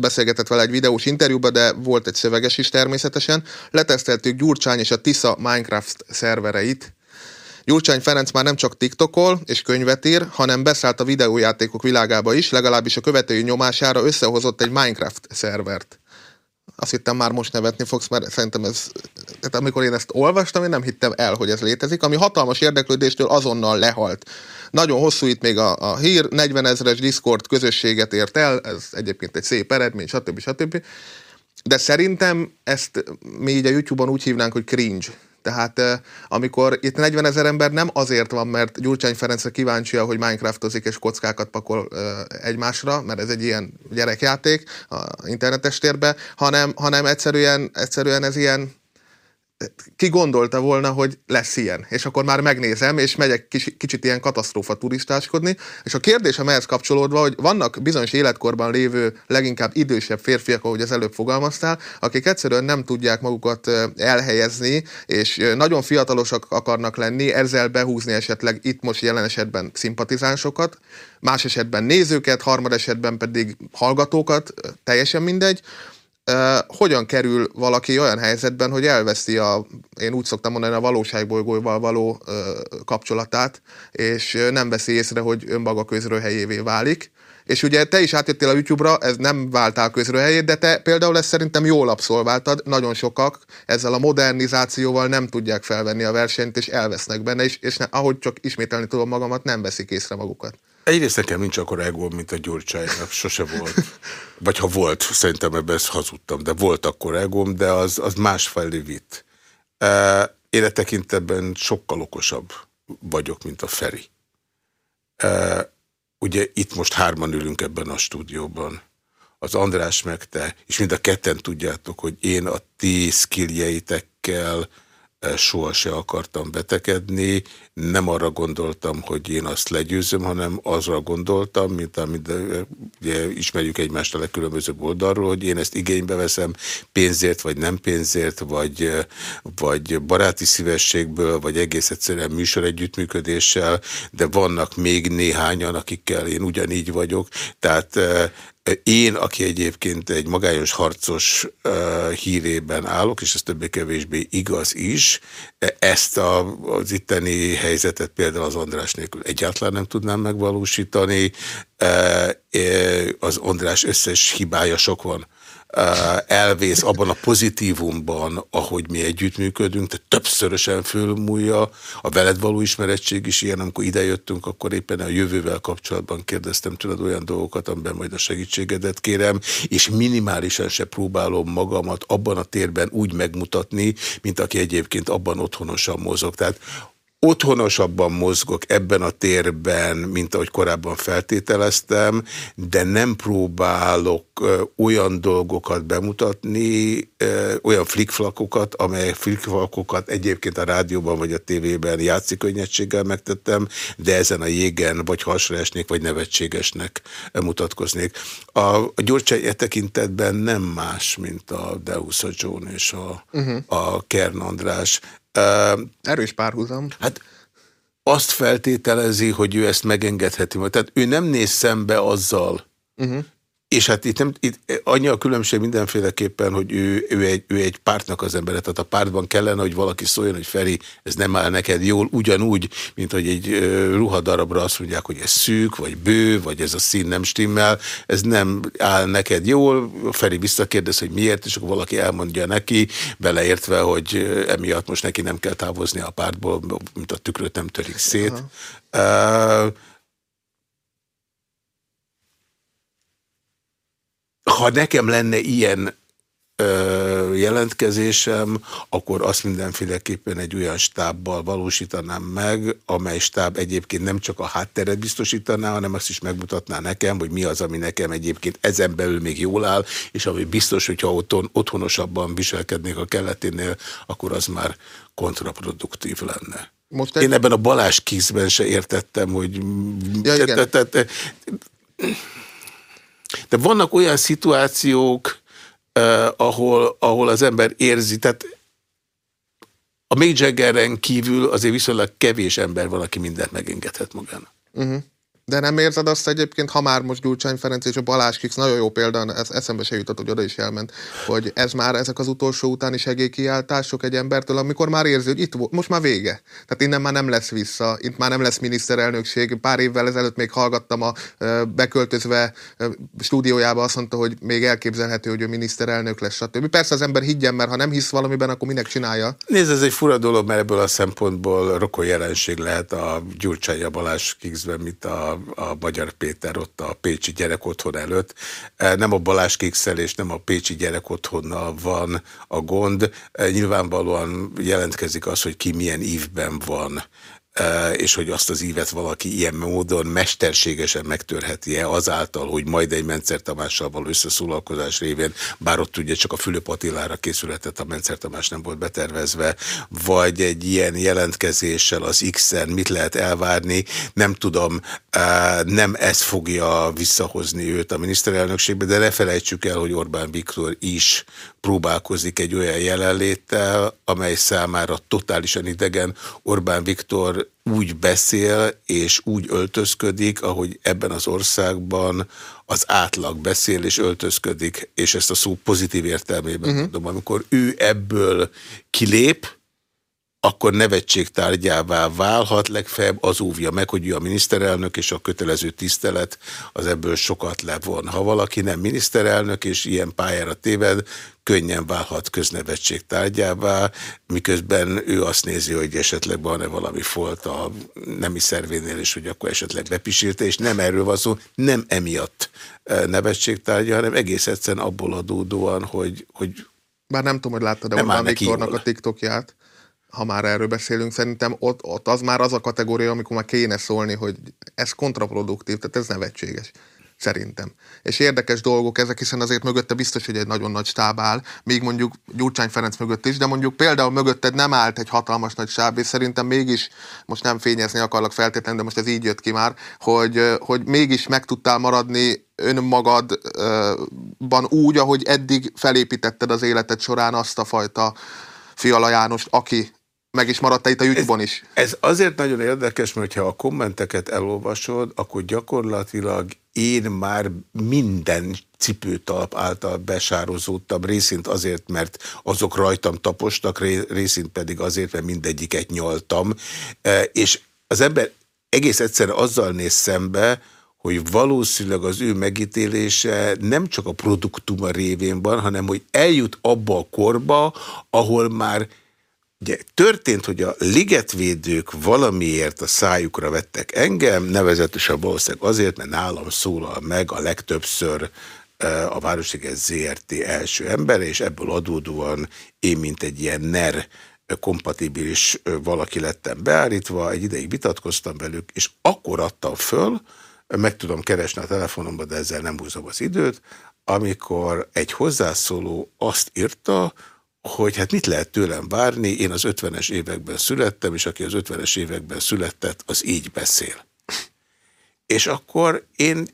beszélgetett vele egy videós interjúban, de volt egy szöveges is természetesen. Leteszteltük Gyurcsány és a Tisza Minecraft szervereit, Gyurcsány Ferenc már nem csak TikTokol és könyvet ír, hanem beszállt a videójátékok világába is, legalábbis a követői nyomására összehozott egy Minecraft szervert azt hittem már most nevetni fogsz, mert szerintem ez, tehát amikor én ezt olvastam, én nem hittem el, hogy ez létezik, ami hatalmas érdeklődéstől azonnal lehalt. Nagyon hosszú itt még a, a hír, 40 ezeres Discord közösséget ért el, ez egyébként egy szép eredmény, stb. stb. De szerintem ezt mi így a YouTube-on úgy hívnánk, hogy cringe. Tehát amikor itt 40 ezer ember nem azért van, mert Gyurcsány Ferencre kíváncsi, hogy Minecraftozik és kockákat pakol egymásra, mert ez egy ilyen gyerekjáték a internetes térbe, hanem, hanem egyszerűen, egyszerűen ez ilyen ki gondolta volna, hogy lesz ilyen, és akkor már megnézem, és megyek kis, kicsit ilyen katasztrófa turistáskodni, és a kérdésem ehhez kapcsolódva, hogy vannak bizonyos életkorban lévő, leginkább idősebb férfiak, ahogy az előbb fogalmaztál, akik egyszerűen nem tudják magukat elhelyezni, és nagyon fiatalosak akarnak lenni, ezzel behúzni esetleg itt most jelen esetben szimpatizánsokat, más esetben nézőket, harmad esetben pedig hallgatókat, teljesen mindegy, hogyan kerül valaki olyan helyzetben, hogy elveszi a, én úgy szoktam mondani, a valóságbolygóval való kapcsolatát, és nem veszi észre, hogy önmaga közrőhelyévé válik. És ugye te is átjöttél a YouTube-ra, ez nem váltál közrőhelyét, de te például ezt szerintem jól abszolváltad. Nagyon sokak ezzel a modernizációval nem tudják felvenni a versenyt, és elvesznek benne, és, és ne, ahogy csak ismételni tudom magamat, nem veszik észre magukat. Egyrészt nekem nincs akkor egóm, mint a Gyurcsálynak, sose volt. *laughs* Vagy ha volt, szerintem ebben ezt hazudtam, de volt akkor egóm, de az, az másfelé vitt. Én e tekintetben sokkal okosabb vagyok, mint a Feri. E, ugye itt most hárman ülünk ebben a stúdióban. Az András meg te, és mind a ketten tudjátok, hogy én a ti skilljeitekkel, soha se akartam betegedni, nem arra gondoltam, hogy én azt legyőzöm, hanem azra gondoltam, mint amit ugye, ismerjük egymást a legkülönbözőbb oldalról, hogy én ezt igénybe veszem pénzért, vagy nem pénzért, vagy, vagy baráti szívességből, vagy egész egyszerűen műsor együttműködéssel, de vannak még néhányan, akikkel én ugyanígy vagyok, tehát én, aki egyébként egy magányos harcos uh, hírében állok, és ez többé-kevésbé igaz is, ezt a, az itteni helyzetet például az András nélkül egyáltalán nem tudnám megvalósítani. Uh, az András összes hibája sok van elvész abban a pozitívumban, ahogy mi együttműködünk, tehát többszörösen fölmúlja. A veled való ismerettség is ilyen, amikor idejöttünk, akkor éppen a jövővel kapcsolatban kérdeztem tőled olyan dolgokat, amiben majd a segítségedet kérem, és minimálisan se próbálom magamat abban a térben úgy megmutatni, mint aki egyébként abban otthonosan mozog. Tehát otthonosabban mozgok ebben a térben, mint ahogy korábban feltételeztem, de nem próbálok olyan dolgokat bemutatni, olyan flikflakokat, amely flikflakokat egyébként a rádióban vagy a tévében játszikönnyedséggel megtettem, de ezen a jégen vagy hasra esnék, vagy nevetségesnek mutatkoznék. A, a Gyurcsány e tekintetben nem más, mint a Deusa John és a, uh mhm. -huh. a Kern András. Erős párhuzam. Hát azt feltételezi, hogy ő ezt megengedheti. Tehát ő nem néz szembe azzal, uh -huh. És hát itt, nem, itt annyi a különbség mindenféleképpen, hogy ő, ő, egy, ő egy pártnak az embere, tehát a pártban kellene, hogy valaki szóljon, hogy Feri, ez nem áll neked jól, ugyanúgy, mint hogy egy ruhadarabra azt mondják, hogy ez szűk, vagy bő, vagy ez a szín nem stimmel, ez nem áll neked jól, Feri visszakérdez, hogy miért, és akkor valaki elmondja neki, beleértve, hogy emiatt most neki nem kell távozni a pártból, mint a tükröt nem törik szét. Uh, ha nekem lenne ilyen ö, jelentkezésem, akkor azt mindenféleképpen egy olyan stábbal valósítanám meg, amely stáb egyébként nem csak a hátteret biztosítaná, hanem azt is megmutatná nekem, hogy mi az, ami nekem egyébként ezen belül még jól áll, és ami biztos, hogyha otthon, otthonosabban viselkednék a kelleténél, akkor az már kontraproduktív lenne. Most egy... Én ebben a Balázs kizben se értettem, hogy... Ja, igen. Te, te, te, de vannak olyan szituációk, uh, ahol, ahol az ember érzi, tehát a Mick Jaggeren kívül azért viszonylag kevés ember van, aki mindent megengedhet magának. Uh mhm. -huh. De nem érzed azt egyébként, ha már most Gyurcsány Ferenc és a Balázs Kix nagyon jó példa, ez eszembe se jutott, hogy oda is elment, hogy ez már ezek az utolsó utáni segélykiáltások egy embertől, amikor már érzi, hogy itt most már vége. Tehát innen már nem lesz vissza, itt már nem lesz miniszterelnökség. Pár évvel ezelőtt még hallgattam a beköltözve stúdiójába, azt mondta, hogy még elképzelhető, hogy ő miniszterelnök lesz, stb. Persze az ember higgyen, mert ha nem hisz valamiben, akkor minek csinálja. Nézd, ez egy fura dolog, mert ebből a szempontból rokon jelenség lehet a Gyurcsány a Balázs Kixben, mint a a, Magyar Péter ott a Pécsi gyerekotthon előtt. Nem a Balázs Kékszel és nem a Pécsi gyerekotthonnal van a gond. Nyilvánvalóan jelentkezik az, hogy ki milyen ívben van és hogy azt az ívet valaki ilyen módon mesterségesen megtörheti-e azáltal, hogy majd egy Mencer Tamással való összeszólalkozás révén, bár ott ugye csak a Fülöp Attilára készületett, a Mencer Tamás nem volt betervezve, vagy egy ilyen jelentkezéssel az X-en mit lehet elvárni, nem tudom, nem ez fogja visszahozni őt a miniszterelnökségbe, de ne felejtsük el, hogy Orbán Viktor is próbálkozik egy olyan jelenléttel, amely számára totálisan idegen. Orbán Viktor úgy beszél és úgy öltözködik, ahogy ebben az országban az átlag beszél és öltözködik, és ezt a szó pozitív értelmében uh mhm. -huh. mondom. Amikor ő ebből kilép, akkor nevetségtárgyává válhat, legfeljebb az óvja meg, hogy ő a miniszterelnök, és a kötelező tisztelet az ebből sokat levon. Ha valaki nem miniszterelnök, és ilyen pályára téved, könnyen válhat köznevetség tárgyává, miközben ő azt nézi, hogy esetleg van-e valami folt a nemi szervénél, és hogy akkor esetleg bepisírte, és nem erről van szó, nem emiatt e, nevetség tárgya, hanem egész egyszerűen abból adódóan, hogy, hogy bár nem tudom, hogy láttad-e Orbán Viktornak a TikTokját, ha már erről beszélünk, szerintem ott, ott az már az a kategória, amikor már kéne szólni, hogy ez kontraproduktív, tehát ez nevetséges. Szerintem. És érdekes dolgok ezek, hiszen azért mögötte biztos, hogy egy nagyon nagy stáb áll, még mondjuk Gyurcsány Ferenc mögött is, de mondjuk például mögötted nem állt egy hatalmas nagy stáb, és szerintem mégis, most nem fényezni akarlak feltétlenül, de most ez így jött ki már, hogy, hogy mégis meg tudtál maradni önmagadban úgy, ahogy eddig felépítetted az életed során azt a fajta Fiala Jánost, aki meg is maradt itt a YouTube-on is. Ez azért nagyon érdekes, mert ha a kommenteket elolvasod, akkor gyakorlatilag én már minden cipőtalp által besározódtam, részint azért, mert azok rajtam tapostak, részint pedig azért, mert mindegyiket nyoltam, e, és az ember egész egyszerre azzal néz szembe, hogy valószínűleg az ő megítélése nem csak a produktuma révén van, hanem hogy eljut abba a korba, ahol már Ugye történt, hogy a ligetvédők valamiért a szájukra vettek engem, nevezetesen valószínűleg azért, mert nálam szólal meg a legtöbbször a Városliget ZRT első ember, és ebből adódóan én, mint egy ilyen NER kompatibilis valaki lettem beállítva, egy ideig vitatkoztam velük, és akkor adtam föl, meg tudom keresni a telefonomba, de ezzel nem húzom az időt, amikor egy hozzászóló azt írta, hogy hát mit lehet tőlem várni, én az 50-es években születtem, és aki az 50-es években született, az így beszél. És akkor én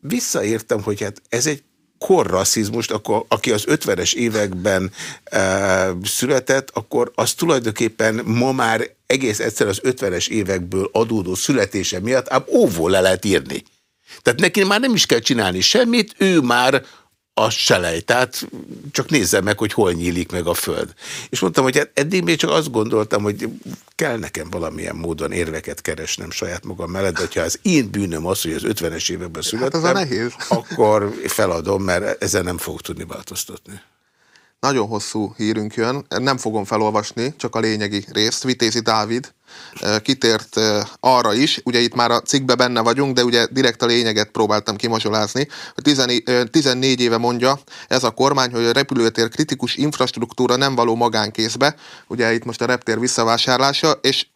visszaértem, hogy hát ez egy korrasszizmust, akkor aki az 50-es években e, született, akkor az tulajdonképpen ma már egész egyszer az 50-es évekből adódó születése miatt ám óvó le lehet írni. Tehát neki már nem is kell csinálni semmit, ő már a selej, tehát csak nézzem meg, hogy hol nyílik meg a föld. És mondtam, hogy hát eddig még csak azt gondoltam, hogy kell nekem valamilyen módon érveket keresnem saját magam mellett, de ha az én bűnöm az, hogy az 50-es években születtem, hát az a nehéz. akkor feladom, mert ezzel nem fog tudni változtatni. Nagyon hosszú hírünk jön, nem fogom felolvasni, csak a lényegi részt. Vitézi Dávid kitért arra is, ugye itt már a cikkbe benne vagyunk, de ugye direkt a lényeget próbáltam kimazsolázni, hogy 14 éve mondja ez a kormány, hogy a repülőtér kritikus infrastruktúra nem való magánkézbe, ugye itt most a reptér visszavásárlása, és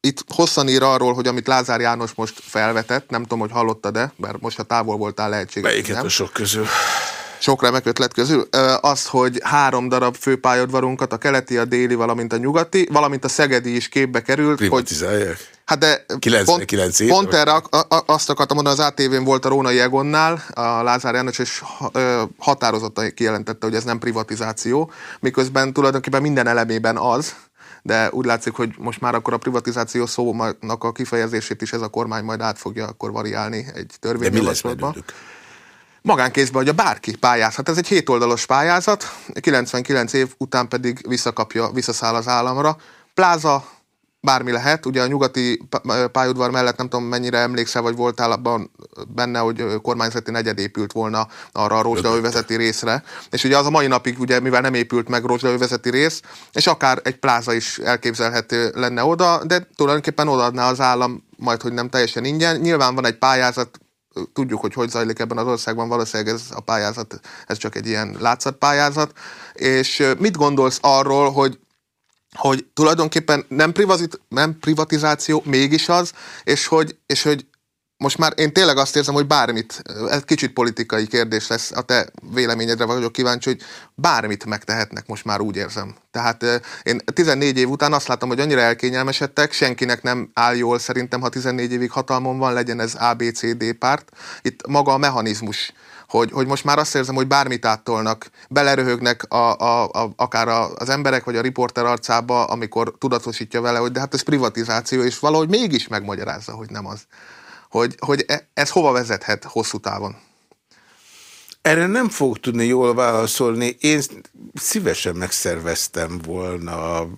itt hosszan ír arról, hogy amit Lázár János most felvetett, nem tudom, hogy hallottad-e, mert most ha távol voltál lehetséges. Melyiket nem? a sok közül? Sok remek ötlet közül, az, hogy három darab főpályadvarunkat, a keleti, a déli, valamint a nyugati, valamint a szegedi is képbe került. Privatizálják? Hogy, hát de 99 pont, év, pont erre azt akartam mondani, az ATV-n volt a Rónai Egonnál, a Lázár János, és határozottan kijelentette, hogy ez nem privatizáció, miközben tulajdonképpen minden elemében az, de úgy látszik, hogy most már akkor a privatizáció szónak a kifejezését is ez a kormány majd át fogja akkor variálni egy törvényjavaslatban magánkézbe adja bárki pályázhat. Ez egy hétoldalos pályázat, 99 év után pedig visszakapja, visszaszáll az államra. Pláza, bármi lehet, ugye a nyugati pályaudvar mellett nem tudom mennyire emlékszel, vagy voltál abban benne, hogy kormányzati negyed épült volna arra a rozsdaövezeti részre, és ugye az a mai napig, ugye, mivel nem épült meg rozsdaövezeti rész, és akár egy pláza is elképzelhető lenne oda, de tulajdonképpen odaadná az állam majd hogy nem teljesen ingyen. Nyilván van egy pályázat, tudjuk, hogy hogy zajlik ebben az országban, valószínűleg ez a pályázat, ez csak egy ilyen látszatpályázat. És mit gondolsz arról, hogy hogy tulajdonképpen nem, privazit, nem privatizáció, mégis az, és hogy, és hogy most már én tényleg azt érzem, hogy bármit, ez kicsit politikai kérdés lesz, a te véleményedre vagyok kíváncsi, hogy bármit megtehetnek, most már úgy érzem. Tehát én 14 év után azt látom, hogy annyira elkényelmesedtek, senkinek nem áll jól szerintem, ha 14 évig hatalmon van, legyen ez ABCD párt. Itt maga a mechanizmus hogy, hogy most már azt érzem, hogy bármit áttolnak, beleröhögnek a, a, a, akár az emberek vagy a riporter arcába, amikor tudatosítja vele, hogy de hát ez privatizáció, és valahogy mégis megmagyarázza, hogy nem az hogy, hogy e, ez hova vezethet hosszú távon? Erre nem fog tudni jól válaszolni. Én szívesen megszerveztem volna,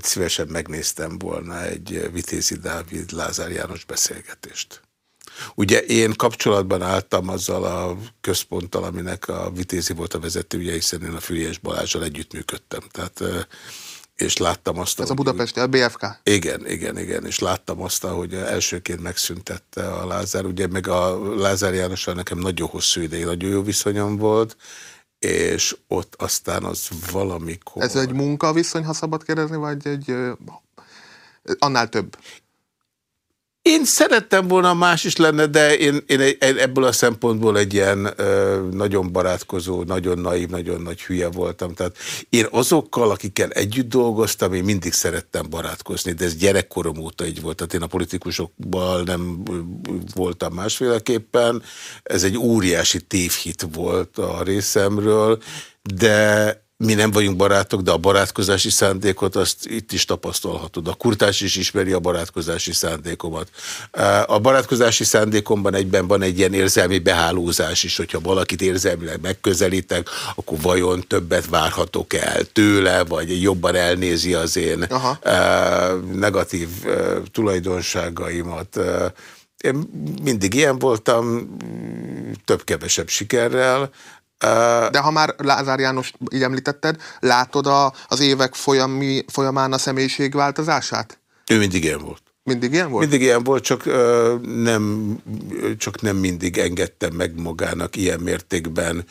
szívesen megnéztem volna egy Vitézi Dávid Lázár János beszélgetést. Ugye én kapcsolatban álltam azzal a központtal, aminek a Vitézi volt a vezetője, hiszen én a Füriás Balázsral együttműködtem. Tehát és láttam azt, Ez a Budapesti, a BFK? Igen, igen, igen, és láttam azt, hogy elsőként megszüntette a Lázár, ugye meg a Lázár Jánossal nekem nagyon hosszú ideig, nagyon jó viszonyom volt, és ott aztán az valamikor... Ez egy munkaviszony, ha szabad kérdezni, vagy egy annál több? Én szerettem volna más is lenne, de én, én ebből a szempontból egy ilyen ö, nagyon barátkozó, nagyon naív, nagyon nagy hülye voltam. Tehát én azokkal, akikkel együtt dolgoztam, én mindig szerettem barátkozni, de ez gyerekkorom óta így volt. Tehát én a politikusokban nem voltam másféleképpen. Ez egy óriási tévhit volt a részemről, de mi nem vagyunk barátok, de a barátkozási szándékot azt itt is tapasztalhatod. A kurtás is ismeri a barátkozási szándékomat. A barátkozási szándékomban egyben van egy ilyen érzelmi behálózás is, hogyha valakit érzelmileg megközelítek, akkor vajon többet várhatok el tőle, vagy jobban elnézi az én Aha. negatív tulajdonságaimat. Én mindig ilyen voltam, több-kevesebb sikerrel, de ha már Lázár János így említetted, látod a, az évek folyami, folyamán a személyiségváltozását? Ő mindig ilyen volt. Mindig ilyen volt? Mindig ilyen volt, csak, uh, nem, csak nem mindig engedtem meg magának ilyen mértékben.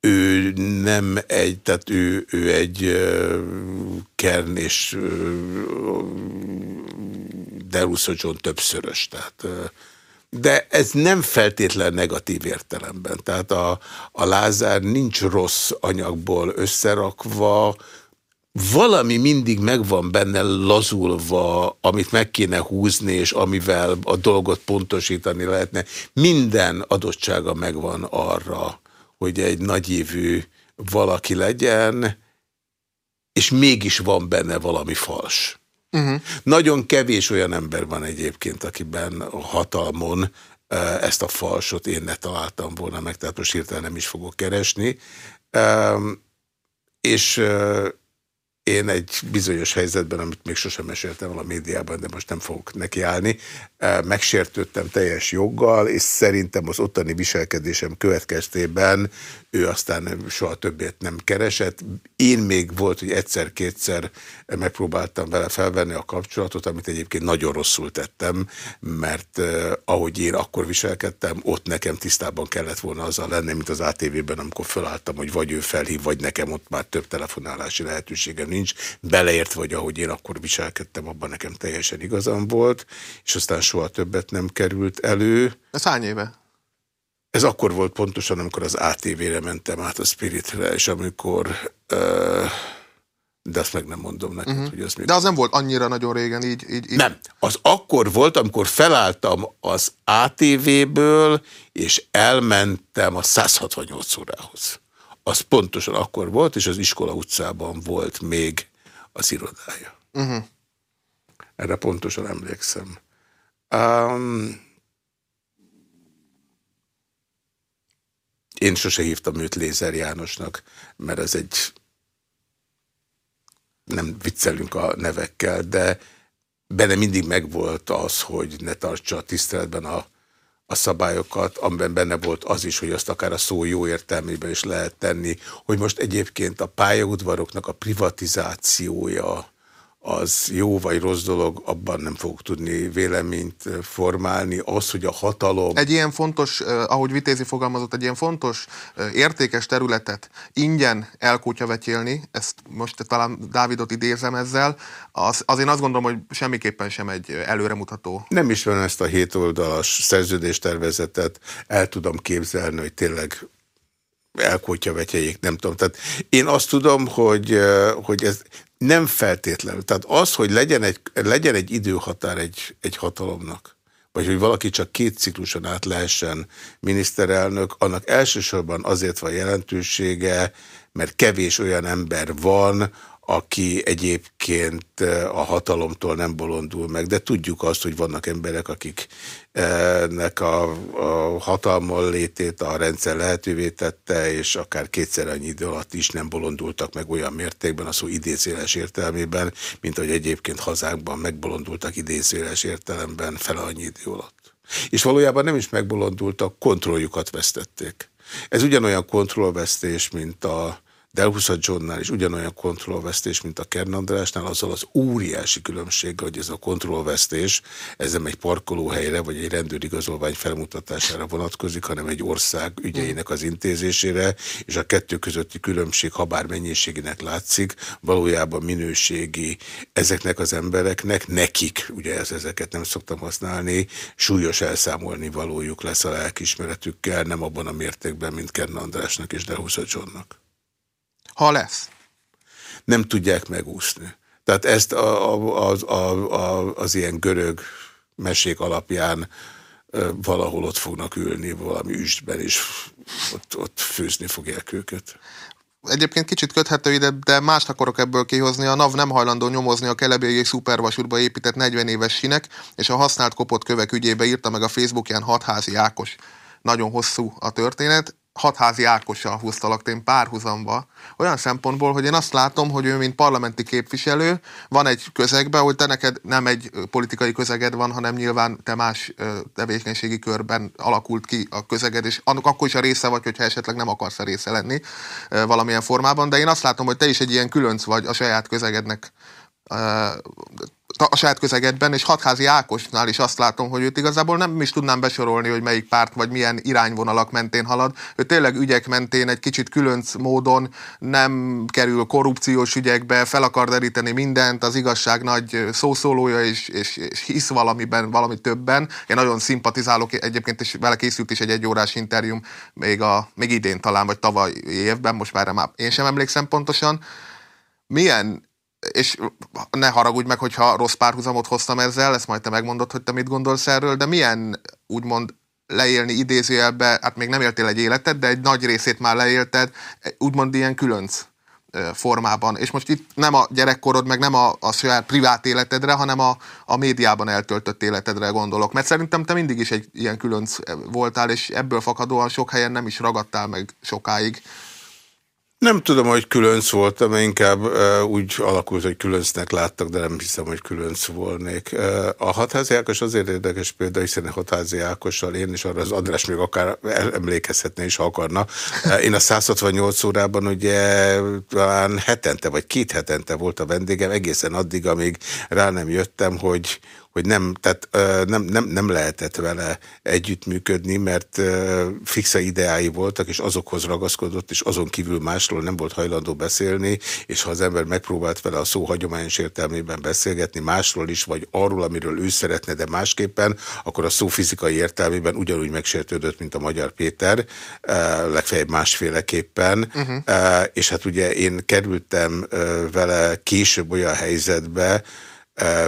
Ő nem egy, tehát ő, ő egy uh, Kern és Derusso John többszörös, tehát uh, de ez nem feltétlen negatív értelemben. Tehát a, a Lázár nincs rossz anyagból összerakva, valami mindig megvan benne lazulva, amit meg kéne húzni, és amivel a dolgot pontosítani lehetne. Minden adottsága megvan arra, hogy egy nagyévű valaki legyen, és mégis van benne valami fals. Uh -huh. Nagyon kevés olyan ember van egyébként, akiben a hatalmon ezt a falsot én ne találtam volna meg, tehát most hirtelen nem is fogok keresni. És én egy bizonyos helyzetben, amit még sosem meséltem el a médiában, de most nem fogok nekiállni, megsértődtem teljes joggal, és szerintem az ottani viselkedésem következtében ő aztán soha többet nem keresett. Én még volt, hogy egyszer-kétszer megpróbáltam vele felvenni a kapcsolatot, amit egyébként nagyon rosszul tettem, mert eh, ahogy én akkor viselkedtem, ott nekem tisztában kellett volna azzal lenni, mint az ATV-ben, amikor felálltam, hogy vagy ő felhív, vagy nekem ott már több telefonálási lehetőségem nincs, beleért vagy ahogy én akkor viselkedtem, abban nekem teljesen igazam volt, és aztán soha többet nem került elő. Ez hány éve? Ez akkor volt pontosan, amikor az ATV-re mentem át a Spiritre, és amikor... Uh, de azt meg nem mondom neked, uh mhm. -huh. hogy az még... De az nem volt annyira nagyon régen, így, így, így... Nem, az akkor volt, amikor felálltam az ATV-ből, és elmentem a 168 órához. Az pontosan akkor volt, és az iskola utcában volt még az irodája. Uh mhm. -huh. Erre pontosan emlékszem. Um, Én sose hívtam őt Lézer Jánosnak, mert ez egy... Nem viccelünk a nevekkel, de benne mindig megvolt az, hogy ne tartsa a tiszteletben a, a szabályokat, amiben benne volt az is, hogy azt akár a szó jó értelmében is lehet tenni, hogy most egyébként a pályaudvaroknak a privatizációja az jó vagy rossz dolog, abban nem fogok tudni véleményt formálni. Az, hogy a hatalom... Egy ilyen fontos, ahogy Vitézi fogalmazott, egy ilyen fontos, értékes területet ingyen elkútyavetélni, ezt most talán Dávidot idézem ezzel, az, az én azt gondolom, hogy semmiképpen sem egy előremutató. Nem is van ezt a hét oldalas szerződéstervezetet, el tudom képzelni, hogy tényleg elkótya vetjék, nem tudom. Tehát én azt tudom, hogy, hogy ez nem feltétlenül. Tehát az, hogy legyen egy, legyen egy időhatár egy, egy hatalomnak, vagy hogy valaki csak két cikluson át lehessen miniszterelnök, annak elsősorban azért van jelentősége, mert kevés olyan ember van, aki egyébként a hatalomtól nem bolondul meg, de tudjuk azt, hogy vannak emberek, akiknek a, a hatalmon létét a rendszer lehetővé tette, és akár kétszer annyi idő alatt is nem bolondultak meg olyan mértékben, a szó idézéles értelmében, mint ahogy egyébként hazánkban megbolondultak idézéles értelemben fele annyi idő alatt. És valójában nem is megbolondultak, kontrolljukat vesztették. Ez ugyanolyan kontrollvesztés, mint a Delhusa Johnnál is ugyanolyan kontrollvesztés, mint a Kern Andrásnál, azzal az óriási különbséggel, hogy ez a kontrollvesztés, ez nem egy parkolóhelyre, vagy egy rendőrigazolvány felmutatására vonatkozik, hanem egy ország ügyeinek az intézésére, és a kettő közötti különbség, ha bár mennyiségének látszik, valójában minőségi ezeknek az embereknek, nekik, ugye ez, ezeket nem szoktam használni, súlyos elszámolni valójuk lesz a lelkismeretükkel, nem abban a mértékben, mint Kern Andrásnak és Delhusa Johnnak ha lesz. Nem tudják megúszni. Tehát ezt a, a, a, a, az ilyen görög mesék alapján valahol ott fognak ülni valami üstben, és ott, ott főzni fogják őket. Egyébként kicsit köthető ide, de mást akarok ebből kihozni. A NAV nem hajlandó nyomozni a kelebélyék szupervasútba épített 40 éves sinek, és a használt kopott kövek ügyébe írta meg a Facebookján hatházi Ákos. Nagyon hosszú a történet hatházi Ákossal húztalak én párhuzamba, olyan szempontból, hogy én azt látom, hogy ő, mint parlamenti képviselő, van egy közegben, hogy te neked nem egy politikai közeged van, hanem nyilván te más tevékenységi körben alakult ki a közeged, és annak akkor is a része vagy, hogyha esetleg nem akarsz a része lenni valamilyen formában, de én azt látom, hogy te is egy ilyen különc vagy a saját közegednek a saját közegedben, és Hatházi Ákosnál is azt látom, hogy őt igazából nem is tudnám besorolni, hogy melyik párt vagy milyen irányvonalak mentén halad. Ő tényleg ügyek mentén egy kicsit különc módon nem kerül korrupciós ügyekbe, fel akar deríteni mindent, az igazság nagy szószólója, és, és, és hisz valamiben, valami többen. Én nagyon szimpatizálok, egyébként is vele készült is egy egyórás interjúm, még, a, még idén talán, vagy tavaly évben, most már én sem emlékszem pontosan. Milyen és ne haragudj meg, hogyha rossz párhuzamot hoztam ezzel, ezt majd te megmondod, hogy te mit gondolsz erről, de milyen úgymond leélni idézőjelbe, hát még nem éltél egy életet, de egy nagy részét már leélted, úgymond ilyen különc formában. És most itt nem a gyerekkorod, meg nem a, a saját privát életedre, hanem a, a médiában eltöltött életedre gondolok. Mert szerintem te mindig is egy ilyen különc voltál, és ebből fakadóan sok helyen nem is ragadtál meg sokáig. Nem tudom, hogy különc voltam, inkább úgy alakult, hogy különcnek láttak, de nem hiszem, hogy különc volnék. A hatházi Ákos azért érdekes példa, hiszen a hatházi Ákossal én is arra az András még akár emlékezhetne is, ha akarna. Én a 168 órában ugye talán hetente vagy két hetente volt a vendégem, egészen addig, amíg rá nem jöttem, hogy hogy nem, tehát, nem, nem, nem lehetett vele együttműködni, mert fixa ideái voltak, és azokhoz ragaszkodott, és azon kívül másról nem volt hajlandó beszélni, és ha az ember megpróbált vele a szó hagyományos értelmében beszélgetni másról is, vagy arról, amiről ő szeretne, de másképpen, akkor a szó fizikai értelmében ugyanúgy megsértődött, mint a Magyar Péter, legfeljebb másféleképpen, uh -huh. és hát ugye én kerültem vele később olyan helyzetbe,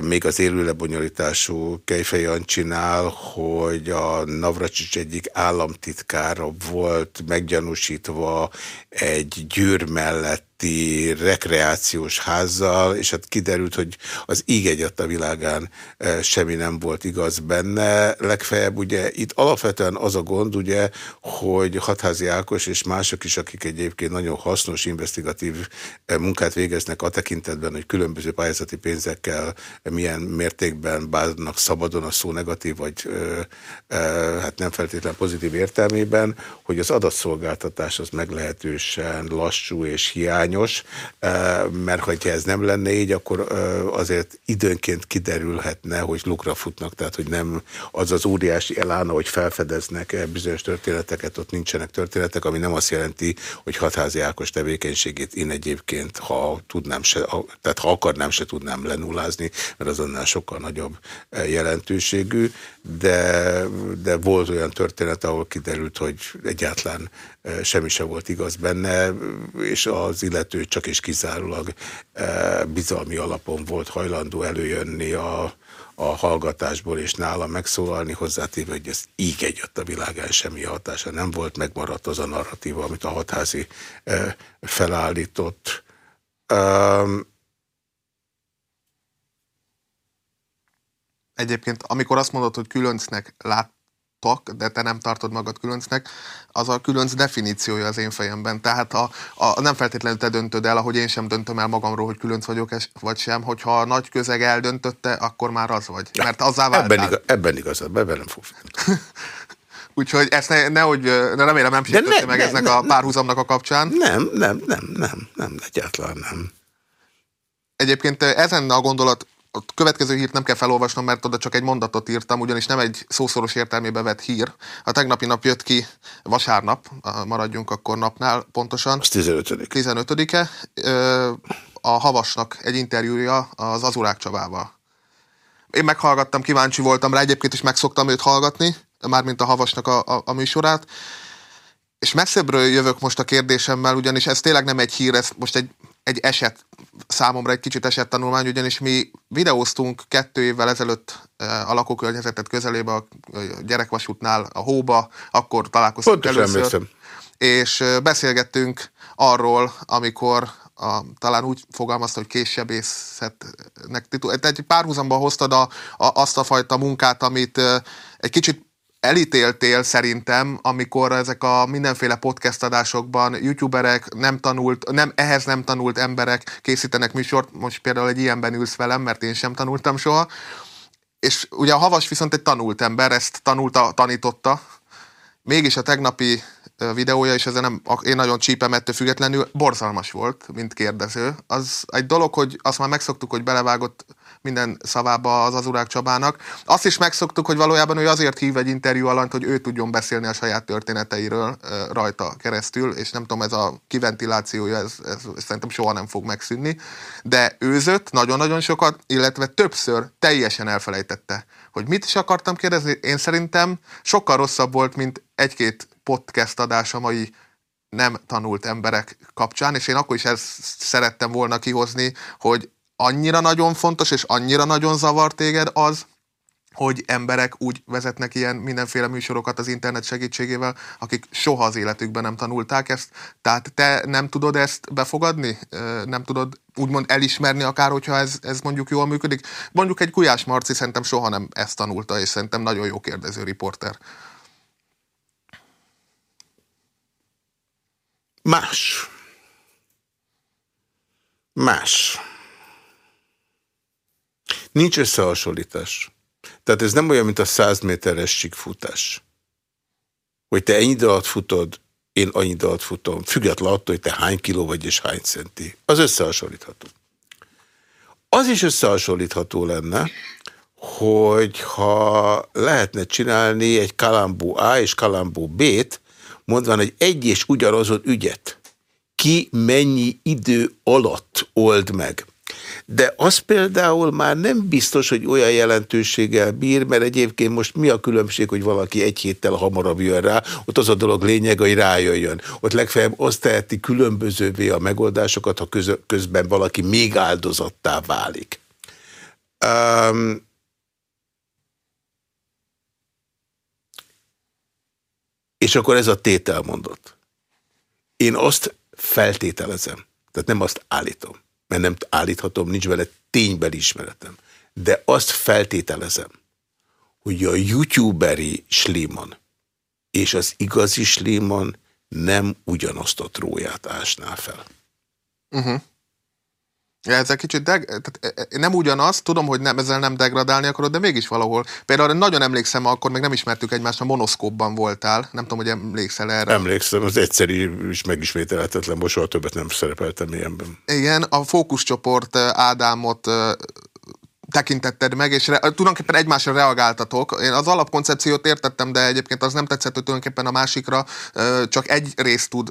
még az élő lebonyolítású Kejfej Jancsinál, hogy a Navracsics egyik államtitkára volt meggyanúsítva egy gyűr mellett melletti rekreációs házzal, és hát kiderült, hogy az íg egyat a világán e, semmi nem volt igaz benne. Legfeljebb ugye itt alapvetően az a gond, ugye, hogy Hatházi Ákos és mások is, akik egyébként nagyon hasznos, investigatív e, munkát végeznek a tekintetben, hogy különböző pályázati pénzekkel milyen mértékben bánnak szabadon a szó negatív, vagy ö, hát nem feltétlen pozitív értelmében, hogy az adatszolgáltatás az meglehetősen lassú és hiányos, mert ha ez nem lenne így, akkor azért időnként kiderülhetne, hogy lukra futnak, tehát hogy nem az az óriási elána, hogy felfedeznek bizonyos történeteket, ott nincsenek történetek, ami nem azt jelenti, hogy hatházi Ákos tevékenységét én egyébként, ha tudnám se, tehát ha akarnám, se tudnám lenullázni, mert az annál sokkal nagyobb jelentőségű, de, de volt olyan történet, ahol kiderült, hogy egyáltalán semmi sem volt igaz benne, és az illető csak és kizárólag bizalmi alapon volt hajlandó előjönni a, a hallgatásból és nála megszólalni, hozzátéve, hogy ez így egyött a világán semmi hatása nem volt, megmaradt az a narratíva, amit a hatházi felállított. Egyébként, amikor azt mondod, hogy különcnek láttak, de te nem tartod magad különcnek, az a különc definíciója az én fejemben. Tehát a, a, nem feltétlenül te döntöd el, ahogy én sem döntöm el magamról, hogy különc vagyok vagy sem, hogyha a nagy közeg eldöntötte, akkor már az vagy. Mert azzá váltál. Ebben, igaz, ebben igazad, ebben nem fog *laughs* Úgyhogy ezt ne, nehogy, ne remélem nem sértette ne, meg ne, eznek ne, a párhuzamnak a kapcsán. Nem, nem, nem, nem, nem, egyáltalán nem. Egyébként ezen a gondolat a következő hírt nem kell felolvasnom, mert oda csak egy mondatot írtam, ugyanis nem egy szószoros értelmébe vett hír. A tegnapi nap jött ki vasárnap, maradjunk akkor napnál pontosan. Az 15 15-e. A Havasnak egy interjúja az Azurák Csabával. Én meghallgattam, kíváncsi voltam rá, egyébként is megszoktam őt hallgatni, mármint a Havasnak a, a, a műsorát. És messzebbről jövök most a kérdésemmel, ugyanis ez tényleg nem egy hír, ez most egy, egy eset, számomra egy kicsit esett tanulmány, ugyanis mi videóztunk kettő évvel ezelőtt a lakókörnyezetet közelébe a gyerekvasútnál, a hóba, akkor találkoztunk Pontosan először. Emlékszem. És beszélgettünk arról, amikor a, talán úgy fogalmazta, hogy késsebészetnek titul. Egy párhuzamban hoztad a, a, azt a fajta munkát, amit egy kicsit elítéltél szerintem, amikor ezek a mindenféle podcast adásokban youtuberek, nem tanult, nem, ehhez nem tanult emberek készítenek műsort, most például egy ilyenben ülsz velem, mert én sem tanultam soha, és ugye a Havas viszont egy tanult ember, ezt tanulta, tanította, mégis a tegnapi videója, és ezen nem, én nagyon csípem ettől függetlenül, borzalmas volt, mint kérdező. Az egy dolog, hogy azt már megszoktuk, hogy belevágott minden szavába az Azurák Csabának. Azt is megszoktuk, hogy valójában ő azért hív egy interjú alatt, hogy ő tudjon beszélni a saját történeteiről rajta keresztül, és nem tudom, ez a kiventilációja, ez, ez, szerintem soha nem fog megszűnni, de őzött nagyon-nagyon sokat, illetve többször teljesen elfelejtette, hogy mit is akartam kérdezni. Én szerintem sokkal rosszabb volt, mint egy-két podcast adás mai nem tanult emberek kapcsán, és én akkor is ezt szerettem volna kihozni, hogy annyira nagyon fontos, és annyira nagyon zavar téged az, hogy emberek úgy vezetnek ilyen mindenféle műsorokat az internet segítségével, akik soha az életükben nem tanulták ezt. Tehát te nem tudod ezt befogadni? Nem tudod úgymond elismerni akár, hogyha ez, ez mondjuk jól működik? Mondjuk egy Gulyás Marci szerintem soha nem ezt tanulta, és szerintem nagyon jó kérdező riporter. Más. Más. Nincs összehasonlítás. Tehát ez nem olyan, mint a 100 méteres síkfutás. Hogy te ennyi alatt futod, én annyi alatt futom, függetlenül attól, hogy te hány kiló vagy és hány centi. Az összehasonlítható. Az is összehasonlítható lenne, hogy ha lehetne csinálni egy kalambó A és kalambó B-t, mondván, hogy egy és ugyanazon ügyet ki mennyi idő alatt old meg. De az például már nem biztos, hogy olyan jelentőséggel bír, mert egyébként most mi a különbség, hogy valaki egy héttel hamarabb jön rá, ott az a dolog lényeg, hogy rájöjjön. Ott legfeljebb azt teheti különbözővé a megoldásokat, ha közben valaki még áldozattá válik. Um, és akkor ez a tétel mondott. Én azt feltételezem, tehát nem azt állítom, mert nem állíthatom, nincs vele ténybeli ismeretem. De azt feltételezem, hogy a youtuberi Slimon és az igazi Slimon nem ugyanazt a tróját ásná fel. Uh -huh. Ezzel kicsit deg, tehát e, e, nem ugyanaz, tudom, hogy nem, ezzel nem degradálni akarod, de mégis valahol. Például nagyon emlékszem, akkor még nem ismertük egymást, a monoszkópban voltál. Nem tudom, hogy emlékszel erre. Emlékszem, az egyszerű és megismételhetetlen, most soha többet nem szerepeltem ilyenben. Igen, a fókuszcsoport Ádámot tekintetted meg, és re, tulajdonképpen egymásra reagáltatok. Én az alapkoncepciót értettem, de egyébként az nem tetszett, hogy tulajdonképpen a másikra csak egy részt tud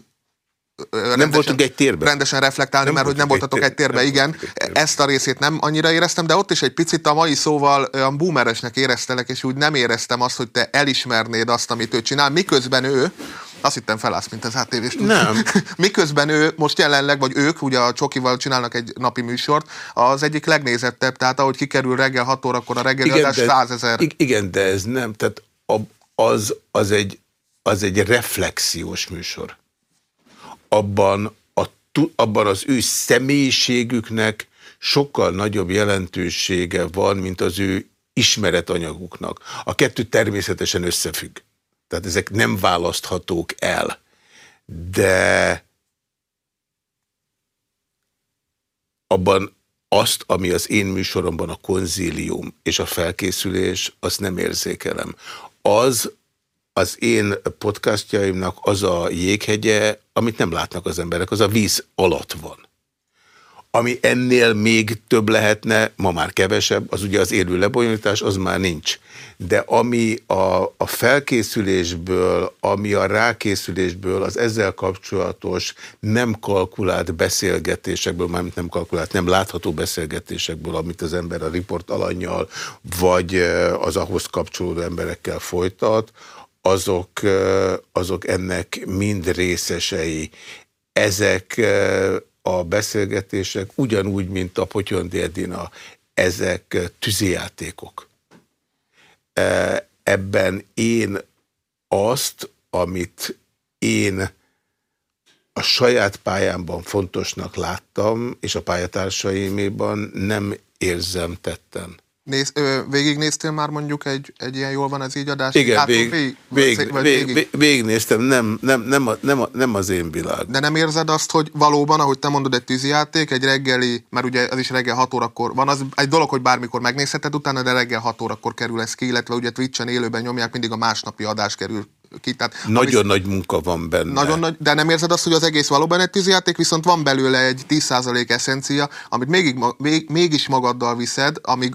rendesen, nem voltunk egy térben. Rendesen reflektálni, nem mert hogy nem voltatok egy térben, igen. Egy Ezt a részét nem annyira éreztem, de ott is egy picit a mai szóval olyan boomeresnek éreztelek, és úgy nem éreztem azt, hogy te elismernéd azt, amit ő csinál, miközben ő azt hittem felállsz, mint az ATV Nem. *laughs* Miközben ő most jelenleg, vagy ők, ugye a Csokival csinálnak egy napi műsort, az egyik legnézettebb, tehát ahogy kikerül reggel 6 órakor a reggeli igen, adás, 100 ezer. Igen, de ez nem, tehát az, az, egy, az egy reflexiós műsor. Abban, a, abban az ő személyiségüknek sokkal nagyobb jelentősége van, mint az ő ismeretanyaguknak. A kettő természetesen összefügg. Tehát ezek nem választhatók el. De abban azt, ami az én műsoromban a konzílium és a felkészülés, azt nem érzékelem. Az az én podcastjaimnak az a jéghegye, amit nem látnak az emberek, az a víz alatt van. Ami ennél még több lehetne, ma már kevesebb, az ugye az élő lebonyolítás, az már nincs. De ami a, a felkészülésből, ami a rákészülésből, az ezzel kapcsolatos nem kalkulált beszélgetésekből, mármint nem kalkulált, nem látható beszélgetésekből, amit az ember a riport alanyjal, vagy az ahhoz kapcsolódó emberekkel folytat, azok, azok ennek mind részesei. Ezek a beszélgetések ugyanúgy, mint a Potyondi Edina, ezek tűzijátékok. E, ebben én azt, amit én a saját pályámban fontosnak láttam, és a pályatársaimében nem érzem tetten. Néz, ö, végignéztél már mondjuk egy, egy ilyen jól van ez így adás? Igen, vég, vég, vég, végig? Vég, végignéztem, nem, nem, nem, a, nem, a, nem az én világ. De nem érzed azt, hogy valóban, ahogy te mondod, egy tűzijáték, egy reggeli, mert ugye az is reggel 6 órakor van, az egy dolog, hogy bármikor megnézheted utána, de reggel 6 órakor kerül ez ki, illetve ugye Twitch-en élőben nyomják, mindig a másnapi adás kerül ki. Tehát, nagyon ami, nagy munka van benne. Nagyon nagy, de nem érzed azt, hogy az egész valóban egy tűzijáték, viszont van belőle egy 10% eszencia, amit még, még, mégis magaddal viszed, amíg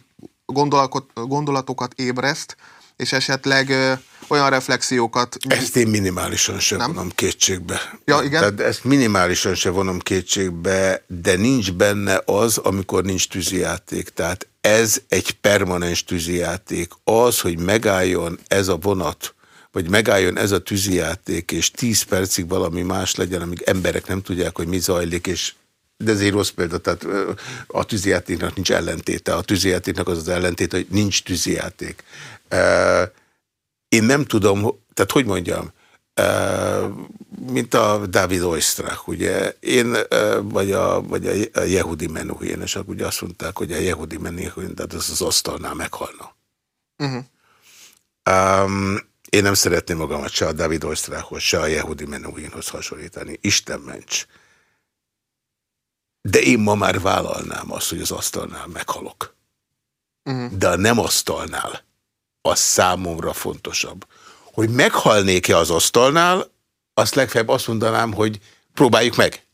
gondolatokat ébreszt, és esetleg ö, olyan reflexiókat... Ezt én minimálisan sem nem? vonom kétségbe. Ja, igen? Tehát ezt minimálisan sem vonom kétségbe, de nincs benne az, amikor nincs tűzijáték. Tehát ez egy permanens tűzijáték. Az, hogy megálljon ez a vonat, vagy megálljon ez a tűzijáték, és 10 percig valami más legyen, amíg emberek nem tudják, hogy mi zajlik, és de ez egy rossz példa, tehát a tűzijátéknak nincs ellentéte. A tűzijátéknak az az ellentéte, hogy nincs tűzijáték. Én nem tudom, tehát hogy mondjam, mint a David Oistrakh, ugye, én, vagy a, vagy a Yehudi Menuhinésak, ugye azt mondták, hogy a Yehudi Menuhin, tehát az az asztalnál meghalna. Uh -huh. um, én nem szeretném magamat se a David Oistrakhoz, se a Yehudi Menuhinhoz hasonlítani. Isten ments. De én ma már vállalnám azt, hogy az asztalnál meghalok. Uh -huh. De a nem asztalnál, az számomra fontosabb. Hogy meghalnék-e az asztalnál, azt legfeljebb azt mondanám, hogy próbáljuk meg.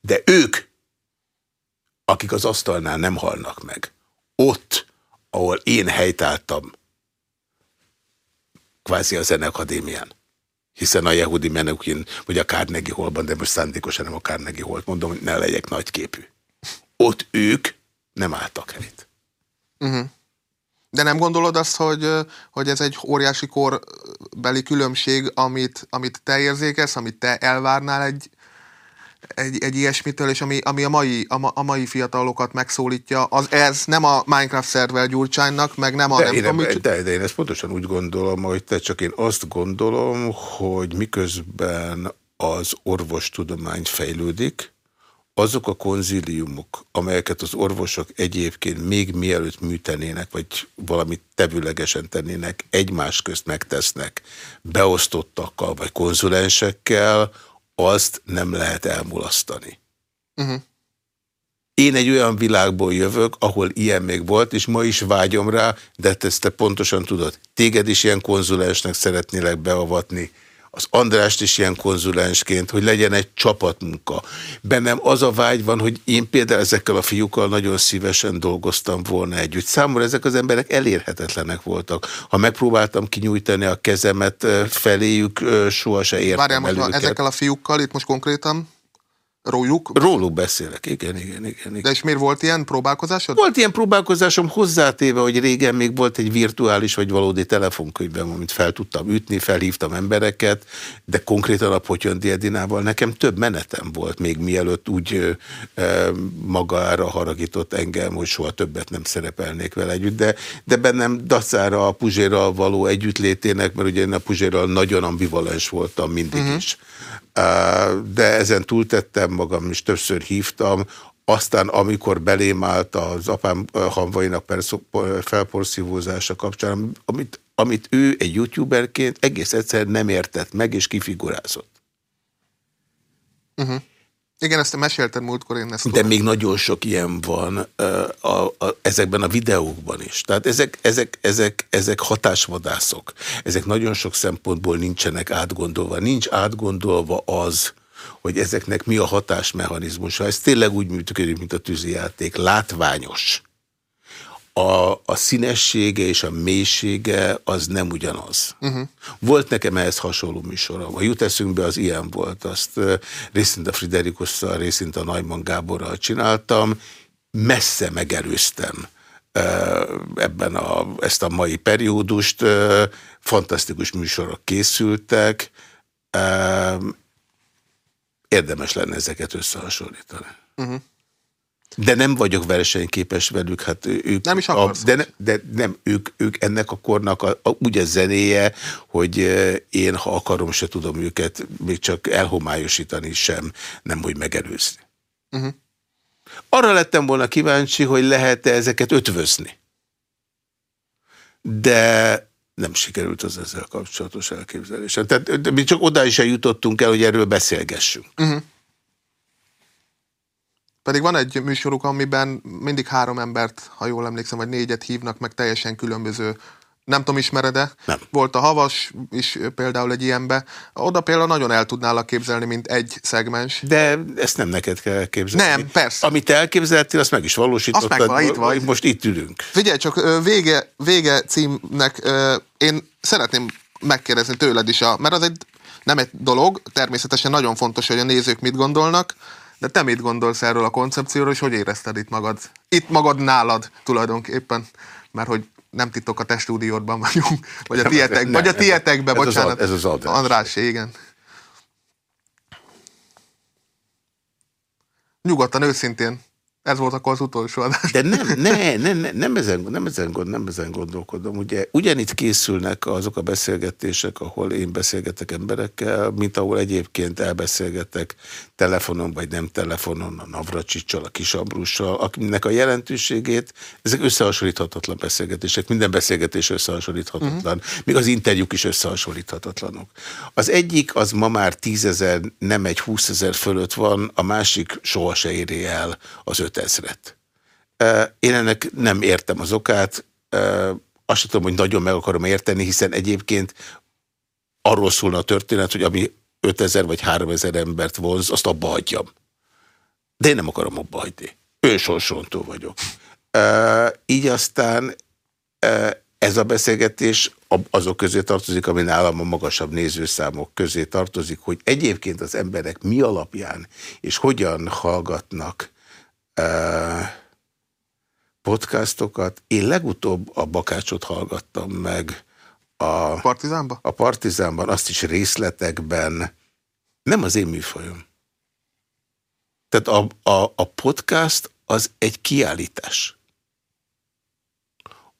De ők, akik az asztalnál nem halnak meg, ott, ahol én helytáltam, kvázi a Zenekadémián, hiszen a Yehudi Menuhin, vagy a Carnegie Hallban, de most szándékosan nem a Carnegie Hallt mondom, hogy ne legyek nagyképű. Ott ők nem álltak helyt. Uh -huh. De nem gondolod azt, hogy, hogy ez egy óriási korbeli különbség, amit, amit te érzékelsz, amit te elvárnál egy, egy, egy ilyesmitől, és ami, ami a, mai, a, a mai fiatalokat megszólítja, az ez nem a Minecraft szerver Gyurcsánynak, meg nem a... De, nem én, tudom, mit... de, de én ezt pontosan úgy gondolom, hogy te csak én azt gondolom, hogy miközben az orvostudomány fejlődik, azok a konzíliumok, amelyeket az orvosok egyébként még mielőtt műtenének, vagy valamit tevőlegesen tennének, egymás közt megtesznek beosztottakkal, vagy konzulensekkel, azt nem lehet elmulasztani. Uh -huh. Én egy olyan világból jövök, ahol ilyen még volt, és ma is vágyom rá, de ezt te pontosan tudod. Téged is ilyen konzulensnek szeretnélek beavatni az Andrást is ilyen konzulensként, hogy legyen egy csapatmunka. Bennem az a vágy van, hogy én például ezekkel a fiúkkal nagyon szívesen dolgoztam volna együtt. Számomra ezek az emberek elérhetetlenek voltak. Ha megpróbáltam kinyújtani a kezemet feléjük, soha se értem Várjál, most ezekkel a fiúkkal itt most konkrétan Róluk? Róluk beszélek, igen, igen, igen, igen. De és miért volt ilyen próbálkozásod? Volt ilyen próbálkozásom hozzátéve, hogy régen még volt egy virtuális vagy valódi telefonkönyvem, amit fel tudtam ütni, felhívtam embereket, de konkrétan a Potyondi Edinával nekem több menetem volt, még mielőtt úgy e, magára haragított engem, hogy soha többet nem szerepelnék vele együtt, de, de bennem dacára a Puzsérral való együttlétének, mert ugye én a Puzsérral nagyon ambivalens voltam mindig uh mhm. -huh. is de ezen túltettem magam, és többször hívtam, aztán, amikor belém állt az apám hamvainak felporszívózása kapcsán, amit, amit ő egy youtuberként egész egyszer nem értett meg, és kifigurázott. Uh mhm. -huh. Igen, ezt mesélted múltkor, én ezt De még nagyon sok ilyen van a, a, a, ezekben a videókban is. Tehát ezek, ezek, ezek, ezek hatásvadászok. Ezek nagyon sok szempontból nincsenek átgondolva. Nincs átgondolva az, hogy ezeknek mi a hatásmechanizmusa. Ez tényleg úgy működik, mint a tűzijáték. Látványos a, a színessége és a mélysége az nem ugyanaz. Uh -huh. Volt nekem ehhez hasonló műsorom. A jut eszünkbe az ilyen volt. Azt részint a Friderikusszal, részint a Najman Gáborral csináltam. Messze megelőztem ebben a, ezt a mai periódust. Fantasztikus műsorok készültek. Érdemes lenne ezeket összehasonlítani. Uh -huh. De nem vagyok versenyképes velük, hát ők... Nem is akarsz. A, de, ne, de nem, ők, ők ennek a kornak a, a, úgy a zenéje, hogy én, ha akarom, se tudom őket még csak elhomályosítani sem, nem hogy megelőzni. Uh mhm. -huh. Arra lettem volna kíváncsi, hogy lehet-e ezeket ötvözni. De nem sikerült az ezzel kapcsolatos elképzelésem. Tehát mi csak oda is eljutottunk el, hogy erről beszélgessünk. Uh mhm. -huh. Pedig van egy műsoruk, amiben mindig három embert, ha jól emlékszem, vagy négyet hívnak meg teljesen különböző nem tudom, ismered-e? Nem. Volt a Havas is például egy ilyenbe. Oda például nagyon el tudnálak képzelni, mint egy szegmens. De ezt nem neked kell elképzelni. Nem, persze. Amit elképzeltél, azt meg is valósítottad. Azt meg, itt vagy. Most itt ülünk. Figyelj, csak vége, vége címnek én szeretném megkérdezni tőled is, a, mert az egy nem egy dolog, természetesen nagyon fontos, hogy a nézők mit gondolnak, de te mit gondolsz erről a koncepcióról, és hogy érezted itt magad? Itt magad nálad tulajdonképpen, mert hogy nem titok a te stúdiódban vagyunk, vagy a tietek, vagy a tietekbe, ez bocsánat. Az, ez az András. András, igen. Nyugodtan, őszintén. Ez volt akkor az utolsó adás. De nem, ne, ne, ne, nem, ezen, nem, ezen, nem ezen gondolkodom. Ugye, ugyanitt készülnek azok a beszélgetések, ahol én beszélgetek emberekkel, mint ahol egyébként elbeszélgetek telefonon, vagy nem telefonon, a Navracsicsal, a Kisabrussal, akinek a jelentőségét, ezek összehasonlíthatatlan beszélgetések. Minden beszélgetés összehasonlíthatatlan. Uh mhm. -huh. Még az interjúk is összehasonlíthatatlanok. Az egyik az ma már tízezer, nem egy húszezer fölött van, a másik soha se éri el az öt ezret. Én ennek nem értem az okát, azt tudom, hogy nagyon meg akarom érteni, hiszen egyébként arról szólna a történet, hogy ami 5000 vagy 3000 embert vonz, azt abba hagyjam. De én nem akarom abba hagyni. Ősorsontó vagyok. Így aztán ez a beszélgetés azok közé tartozik, ami nálam a magasabb nézőszámok közé tartozik, hogy egyébként az emberek mi alapján és hogyan hallgatnak podcastokat. Én legutóbb a Bakácsot hallgattam meg a Partizánban? A Partizánban, azt is részletekben. Nem az én műfajom. Tehát a, a, a podcast az egy kiállítás.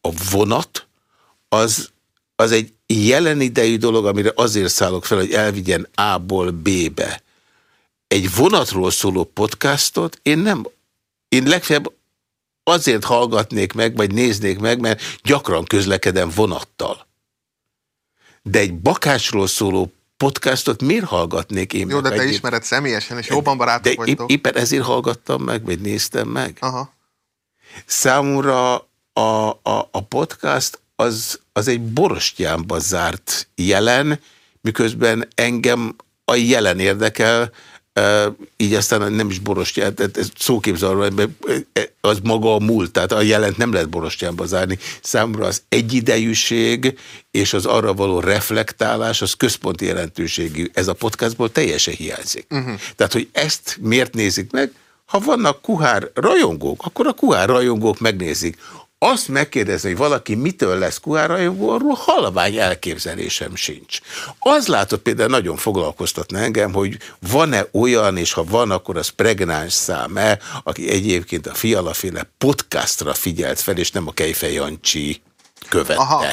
A vonat az, az egy jelen idejű dolog, amire azért szállok fel, hogy elvigyen A-ból B-be. Egy vonatról szóló podcastot én nem én legfeljebb azért hallgatnék meg, vagy néznék meg, mert gyakran közlekedem vonattal. De egy bakásról szóló podcastot miért hallgatnék én Jó, de meg te egyéb- ismered személyesen, és jobban barátok De vagytok. éppen ezért hallgattam meg, vagy néztem meg. Aha. Számomra a, a, a podcast az, az egy borostyánba zárt jelen, miközben engem a jelen érdekel, így aztán nem is borostyán, tehát ez szóképzalva, az maga a múlt, tehát a jelent nem lehet borostyánba zárni. Számomra az egyidejűség és az arra való reflektálás, az központi jelentőségű. Ez a podcastból teljesen hiányzik. Uh -huh. Tehát, hogy ezt miért nézik meg? Ha vannak kuhár rajongók, akkor a kuhár rajongók megnézik. Azt megkérdezni, hogy valaki mitől lesz kuhárajongó, arról halvány elképzelésem sincs. Az látott például nagyon foglalkoztatna engem, hogy van-e olyan, és ha van, akkor az pregnáns szám-e, aki egyébként a fialaféle podcastra figyelt fel, és nem a Kejfej Jancsi követte. Aha.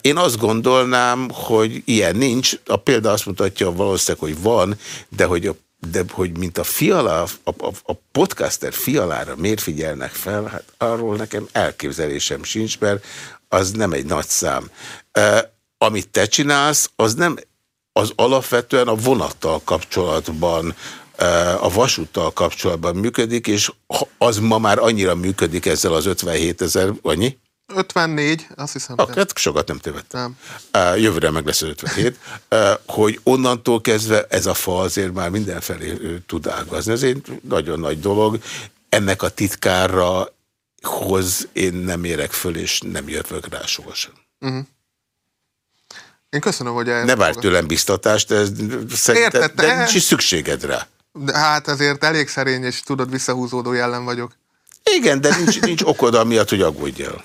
Én azt gondolnám, hogy ilyen nincs. A példa azt mutatja valószínűleg, hogy van, de hogy a de hogy mint a fiala, a, a, a podcaster fialára miért figyelnek fel, hát arról nekem elképzelésem sincs, mert az nem egy nagy szám. E, amit te csinálsz, az nem, az alapvetően a vonattal kapcsolatban, a vasúttal kapcsolatban működik, és az ma már annyira működik ezzel az 57 ezer, annyi? 54, azt hiszem. Ah, hát sokat nem tévedtem. Nem. Jövőre meg lesz 57. Uh, hogy onnantól kezdve ez a fa azért már mindenfelé tud ágazni. Ez egy nagyon nagy dolog. Ennek a titkára hoz én nem érek föl, és nem jövök rá sohasem. Uh -huh. Én köszönöm, hogy Ne várj tőlem biztatást, ez szerintem, de nincs is szükséged rá. De hát azért elég szerény, és tudod, visszahúzódó jellem vagyok. Igen, de nincs, nincs okod amiatt, hogy aggódjál.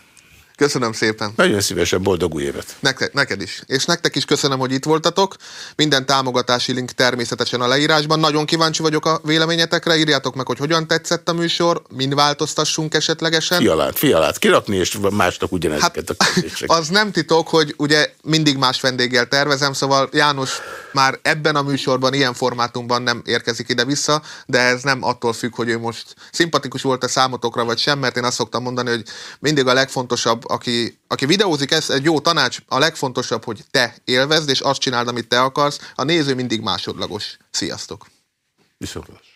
Köszönöm szépen. Nagyon szívesen, boldog új évet. Neked, neked is. És nektek is köszönöm, hogy itt voltatok. Minden támogatási link természetesen a leírásban. Nagyon kíváncsi vagyok a véleményetekre. Írjátok meg, hogy hogyan tetszett a műsor, min változtassunk esetlegesen. Fialát, fialát kirakni, és másnak ugyanezeket hát, a kérdéseket. Az nem titok, hogy ugye mindig más vendéggel tervezem, szóval János már ebben a műsorban, ilyen formátumban nem érkezik ide-vissza, de ez nem attól függ, hogy ő most szimpatikus volt a számotokra, vagy sem, mert én azt szoktam mondani, hogy mindig a legfontosabb aki, aki videózik, ez egy jó tanács, a legfontosabb, hogy te élvezd, és azt csináld, amit te akarsz, a néző mindig másodlagos. Sziasztok! Viszontlás.